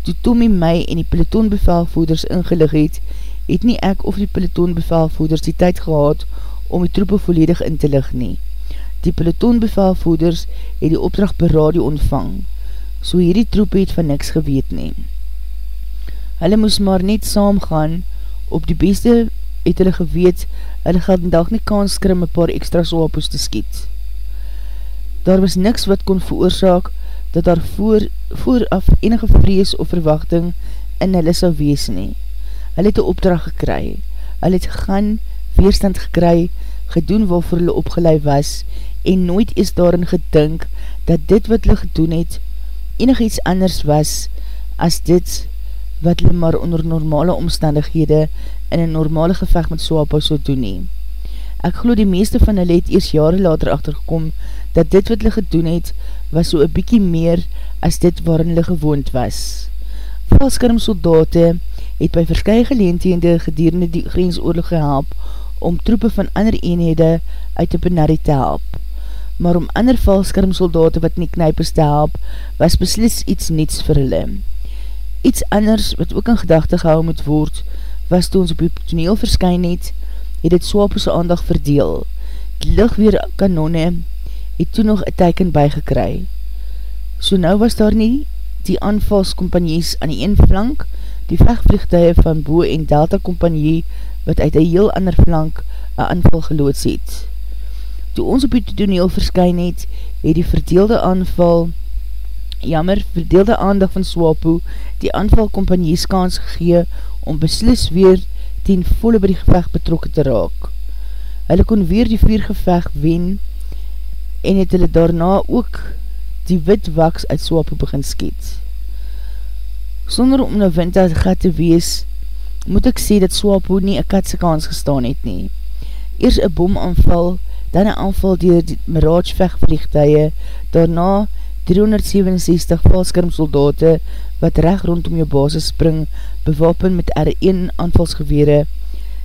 Toe Tommy my en die pelotonbevelvoeders ingelig het, het nie ek of die pelotonbevelvoeders die tyd gehad om die troepe volledig in te lig nie. Die pelotonbevelvoeders het die opdracht per radio ontvang, so hierdie troepe het van niks geweet nie. Hulle moes maar net saam gaan, op die beste het hulle geweet, hulle gaan dag nie kans krim een paar extra swapos te skiet. Daar was niks wat kon veroorzaak, dat daar voor, vooraf enige vrees of verwachting in hulle sal wees nie. Hulle het die opdracht gekry, hulle het gegaan, weerstand gekry, gedoen waarvoor hulle opgeleid was, en nooit is daarin gedink, dat dit wat hulle gedoen het, enig iets anders was, as dit wat hulle maar onder normale omstandighede in een normale gevecht met Swapa so doen nie. Ek geloof die meeste van hulle het eers jare later achtergekom dat dit wat hulle gedoen het was so een bykie meer as dit waarin hulle gewoond was. Valskerm soldate het by verskye geleentende gedierende die grensoorlog gehelp om troepe van ander eenhede uit die Benarri te help. Maar om ander valskerm soldate wat nie knijpers te help, was beslis iets niets vir hulle. Iets anders wat ook in gedachte gehou moet word, was toe ons op die toneel verskyn het, het het swapose aandag verdeel. Die lichtweer kanone het toe nog een teiken bygekry. So nou was daar nie die aanvalskompanies aan die een flank, die vechtvliegtuie van Boe en Delta Kompanie, wat uit een heel ander flank een aanval geloods het. Toe ons op die toneel verskyn het, het die verdeelde aanval jammer, verdeelde aandag van Swapo die aanvalkompanies kans gegee om beslis weer ten volle by die gevecht betrokken te raak. Hulle kon weer die vier gevecht wen en het hulle daarna ook die wit waks uit Swapo begin skiet. Sonder om na winter gat te wees, moet ek sê dat Swapo nie een katse kans gestaan het nie. Eers een bomaanval, dan een aanval dier die Mirage vechtvliegtuie, daarna 367 valskermsoldate wat recht rondom jou basis spring, bewapen met R1 aanvalsgewere,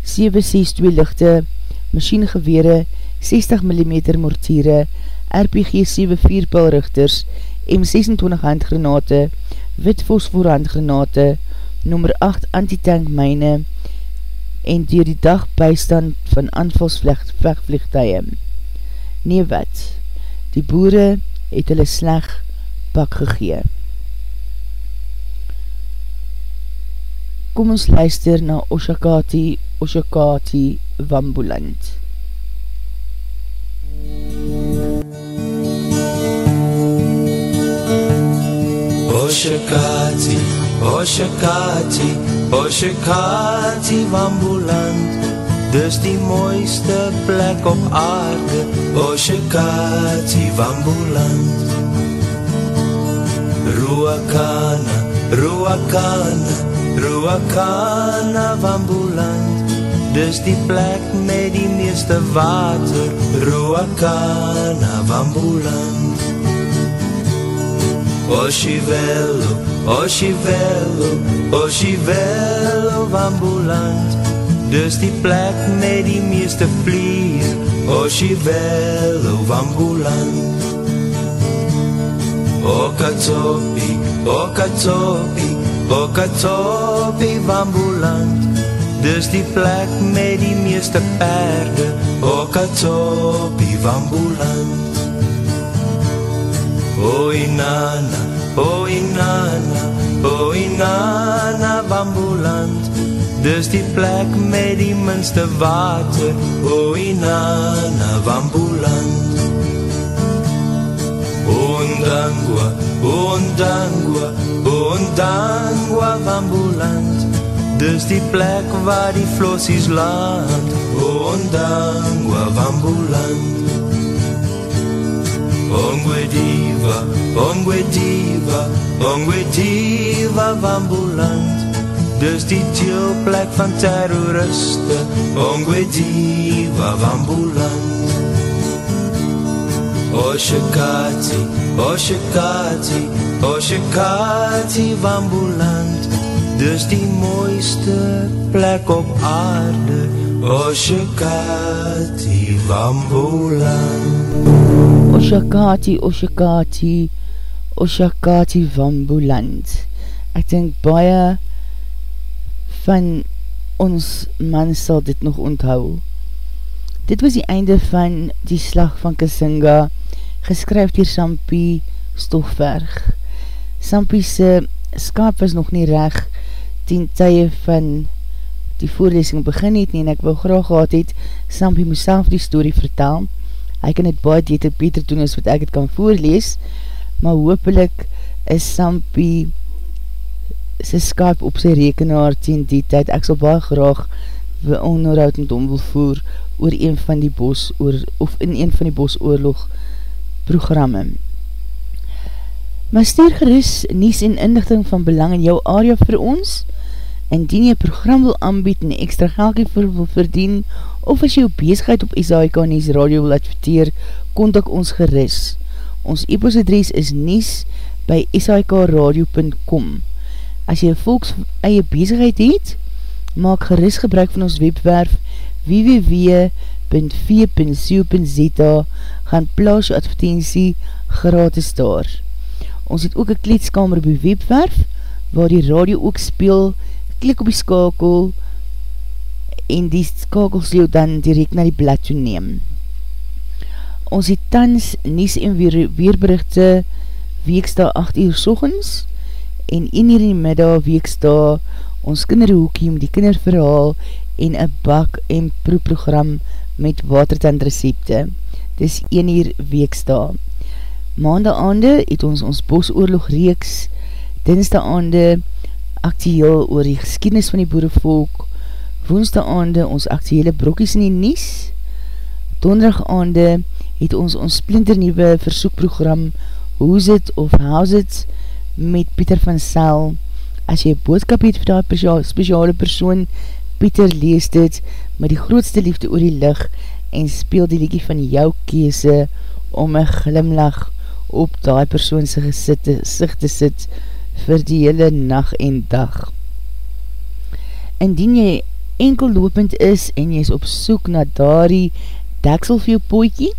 762 lichte, machinegewere, 60mm mortiere, RPG-7 vierpilrichters, M26 handgranate, wit fosfor handgranate, nummer 8 antitank myne, en dier die dag bystand van aanvalsvechtvliegtuie. Nee wat, die boere het hulle sleg pak gegee. Kom ons luister na Oshakati, Oshakati Wambuland. Oshakati, Oshakati, Oshakati Wambuland Dis die mooiste plek op aarde. Oshikati Wambuland Ruakana, Ruakana Ruakana Wambuland Dis die plek met die meeste water. Ruakana Wambuland Oshivelo, Oshivelo, Oshivelo Wambuland Dis die plek met die meeste vlier Oshivelo Wambuland Okatopi, Okatopi, Okatopi Wambuland Dis die plek met die meeste perde Okatopi Wambuland O Inana, O Inana, O Inana Wambuland Dis die plek met die minste water. O Inana Wambuland Ondangwa, Ondangwa, Ondangwa Wambuland Dis die plek waar die flossies land. Ondangwa Wambuland Ongwe diva, ongwe diva, ongwe diva Wambuland Dis die plek van terroriste Ongwe diva Wambuland Oshikati, Oshikati, Oshikati Wambuland Dis die mooiste plek op aarde Oshikati Wambuland Oshikati, Oshikati, Oshikati Wambuland Ek denk baie van ons man sal dit nog onthou Dit was die einde van die slag van Kasinga, geskryf dier Sampie Stofberg. Sampie se skap was nog nie reg ten tye van die voorlesing begin het nie, en ek wil graag gehad het, Sampie moes self die story vertel. Hy kan het baie beter, beter doen as wat ek het kan voorlees, maar hoopelik is Sampie sy skap op sy rekenaar ten die tyd. Ek sal baie graag onderhoud met hom wil voer oor een van die bos oor, of in een van die bosoorlog programme. Maar stuur geris nies en inlichting van belang in jou area vir ons, indien jy program wil aanbied en extra geldkie vir wil verdien, of as jy jou bezigheid op SAIK Nies Radio wil adverteer, kontak ons geris. Ons e-post adres is nies by sikradio.com As jy volks eie bezigheid het, maak geris gebruik van ons webwerf www.v.co.za gaan plaas jou advertentie gratis daar. Ons het ook een kleedskamer op die webwerf waar die radio ook speel, klik op die skakel en die skakels jou dan direct na die blad toe neem. Ons het tans nies en weer, weerberichte weeksta 8 uur sochens en 1 uur in die middag weeksta ons kinderhoekie om die kinderverhaal en een bak en proeprogram met watertand recepte. Dis 1 uur weeksta. Maandag aande het ons ons bosoorlog reeks, dinsdag aande actieel oor die geskiednis van die boerevolk, woensdag aande ons actiele brokies in die nies, donderdag aande het ons ons splinternieuwe versoekprogram Who's It of How's It met Pieter van Sel. As jy boodskap het vir die speciale persoon, Pieter lees dit met die grootste liefde oor die lig en speel die liekie van jou kese om een glimlach op die persoonse gezicht te sit vir die hele nacht en dag. Indien jy enkel lopend is en jy is op soek na daardie deksel vir jou poekie,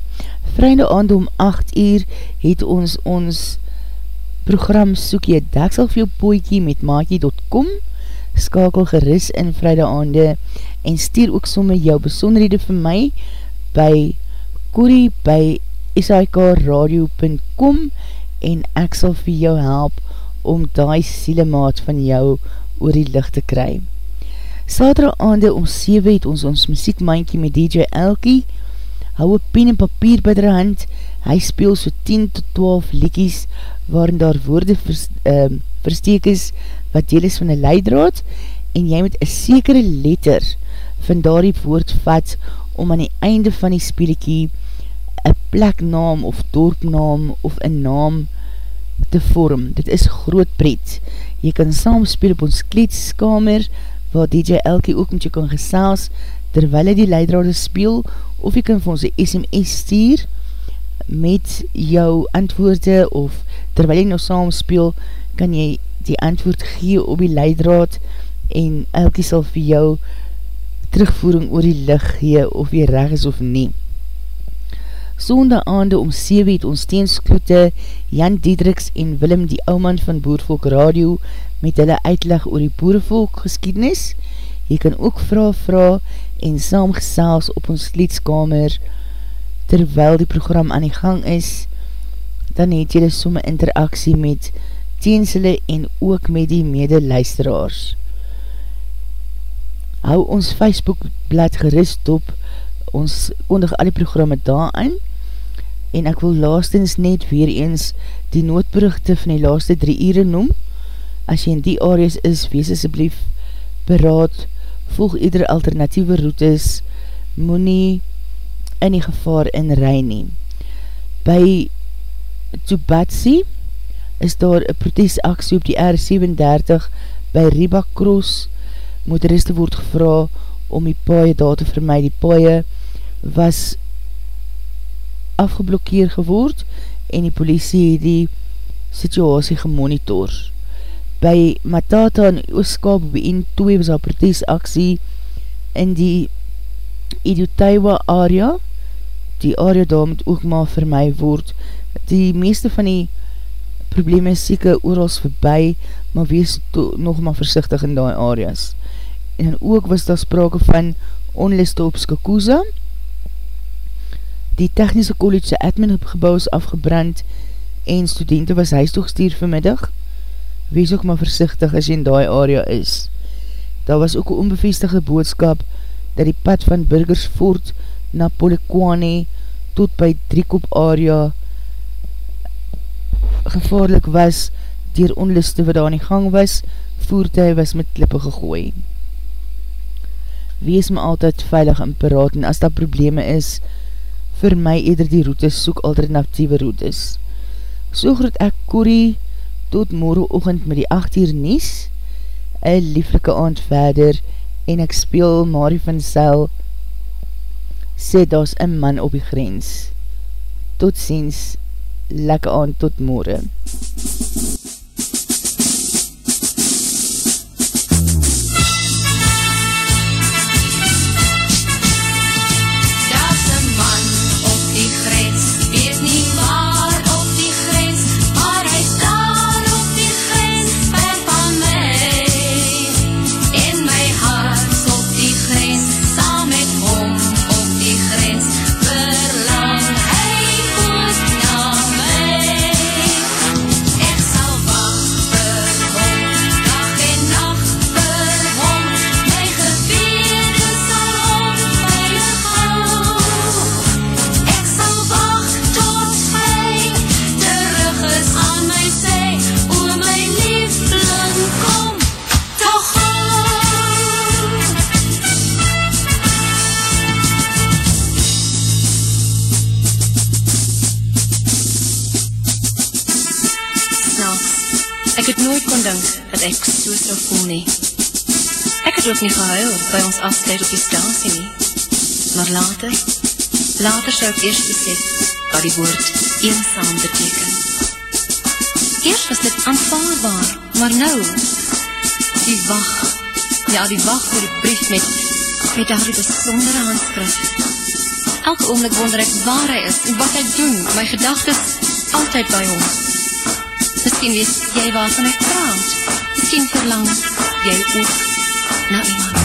vrijde aand om 8 uur het ons ons program soek jy deksel vir jou poekie met maakie.com skakel geris in vrijde aande en stuur ook somme jou besonderhede vir my by Corrie by sikradio.com en ek sal vir jou help om die sielemaat van jou oor die licht te kry. Saterdag aande om 7 het ons ons muziekmankie met DJ Elkie, hou een pen en papier by der hand, hy speel so 10 tot 12 liekies waarin daar woorde vers, uh, versteek is wat deel is van een leidraad. En jy moet een sekere letter van daar die woord vat om aan die einde van die spielekie een pleknaam of dorpnaam of een naam te vorm. Dit is groot pret. Jy kan saam speel op ons kleedskamer, waar DJ Elkie ook met jou kan gesels, terwyl hy die leidrade speel, of jy kan vir ons een SMS stuur, met jou antwoorde, of terwyl jy nou saam speel, kan jy die antwoord gee op die leidraad, en Elkie sal vir jou terugvoering oor die licht gee, of jy reg is of nie. Sonde aande om 7 het ons teensklote Jan Diedriks en Willem die ouman van Boervolk Radio met hulle uitleg oor die Boervolk geskiednis. Jy kan ook vraag vraag en saamgesels op ons liedskamer terwyl die program aan die gang is. Dan het jylle somme interaksie met teensele en ook met die mede-luisteraars. Hou ons Facebookblad gerust op ons kondig al die programme daar aan en ek wil laastens net weer eens die noodberichte van die laaste drie ure noem. As jy in die areas is, wees asjeblief beraad, volg ieder alternatieve routes, moet nie in die gevaar in rij neem. By Tubatsi is daar een protesaksie op die R37 by Riba Cross. Motoriste word gevra om die paie daar te vermy. Die paie was afgeblokkeer geword en die politie het die situasie gemonitor. By Matata in Ooskap op N2 was daar protesaksie in die Idotaiwa area. Die area daar moet ook maar vir my word. Die meeste van die probleme is sieke oorals voorbij, maar wees nog maar versichtig in die areas. En ook was daar sprake van onliste op Skakuza, Die technische college admin gebouw is afgebrand en studenten was huistoogstuur vanmiddag. Wees ook maar versichtig as jy in die area is. Daar was ook een onbevestigde boodskap dat die pad van Burgersvoort na Polekwane tot by Driekop area gevaarlik was dier onliste wat daar aan die gang was, voertuig was met klippe gegooi. Wees my altyd veilig en paraat en as daar probleme is, vir my eder die routes, soek alternatieve routes. So groet ek Corrie tot morgen ochend met die 8 uur nies, een lieflike aand verder, en ek speel Marie van Sel, sê daas een man op die grens. Tot ziens, lekke aand tot morgen. Ook nie gehuil by ons afscheid op die stasie nie. Maar later, later sou ek eerst besef wat die woord eenzaam beteken. Eerst was dit aanvaarbaar, maar nou, die wacht, ja die wacht vir die brief met, met daar die besondere handskrif. Elke oomlik wonder ek waar hy is en wat hy doen, my gedagtes altyd by hom. Misschien weet jy waarvan ek praat, misschien verlang jy ook na iemand.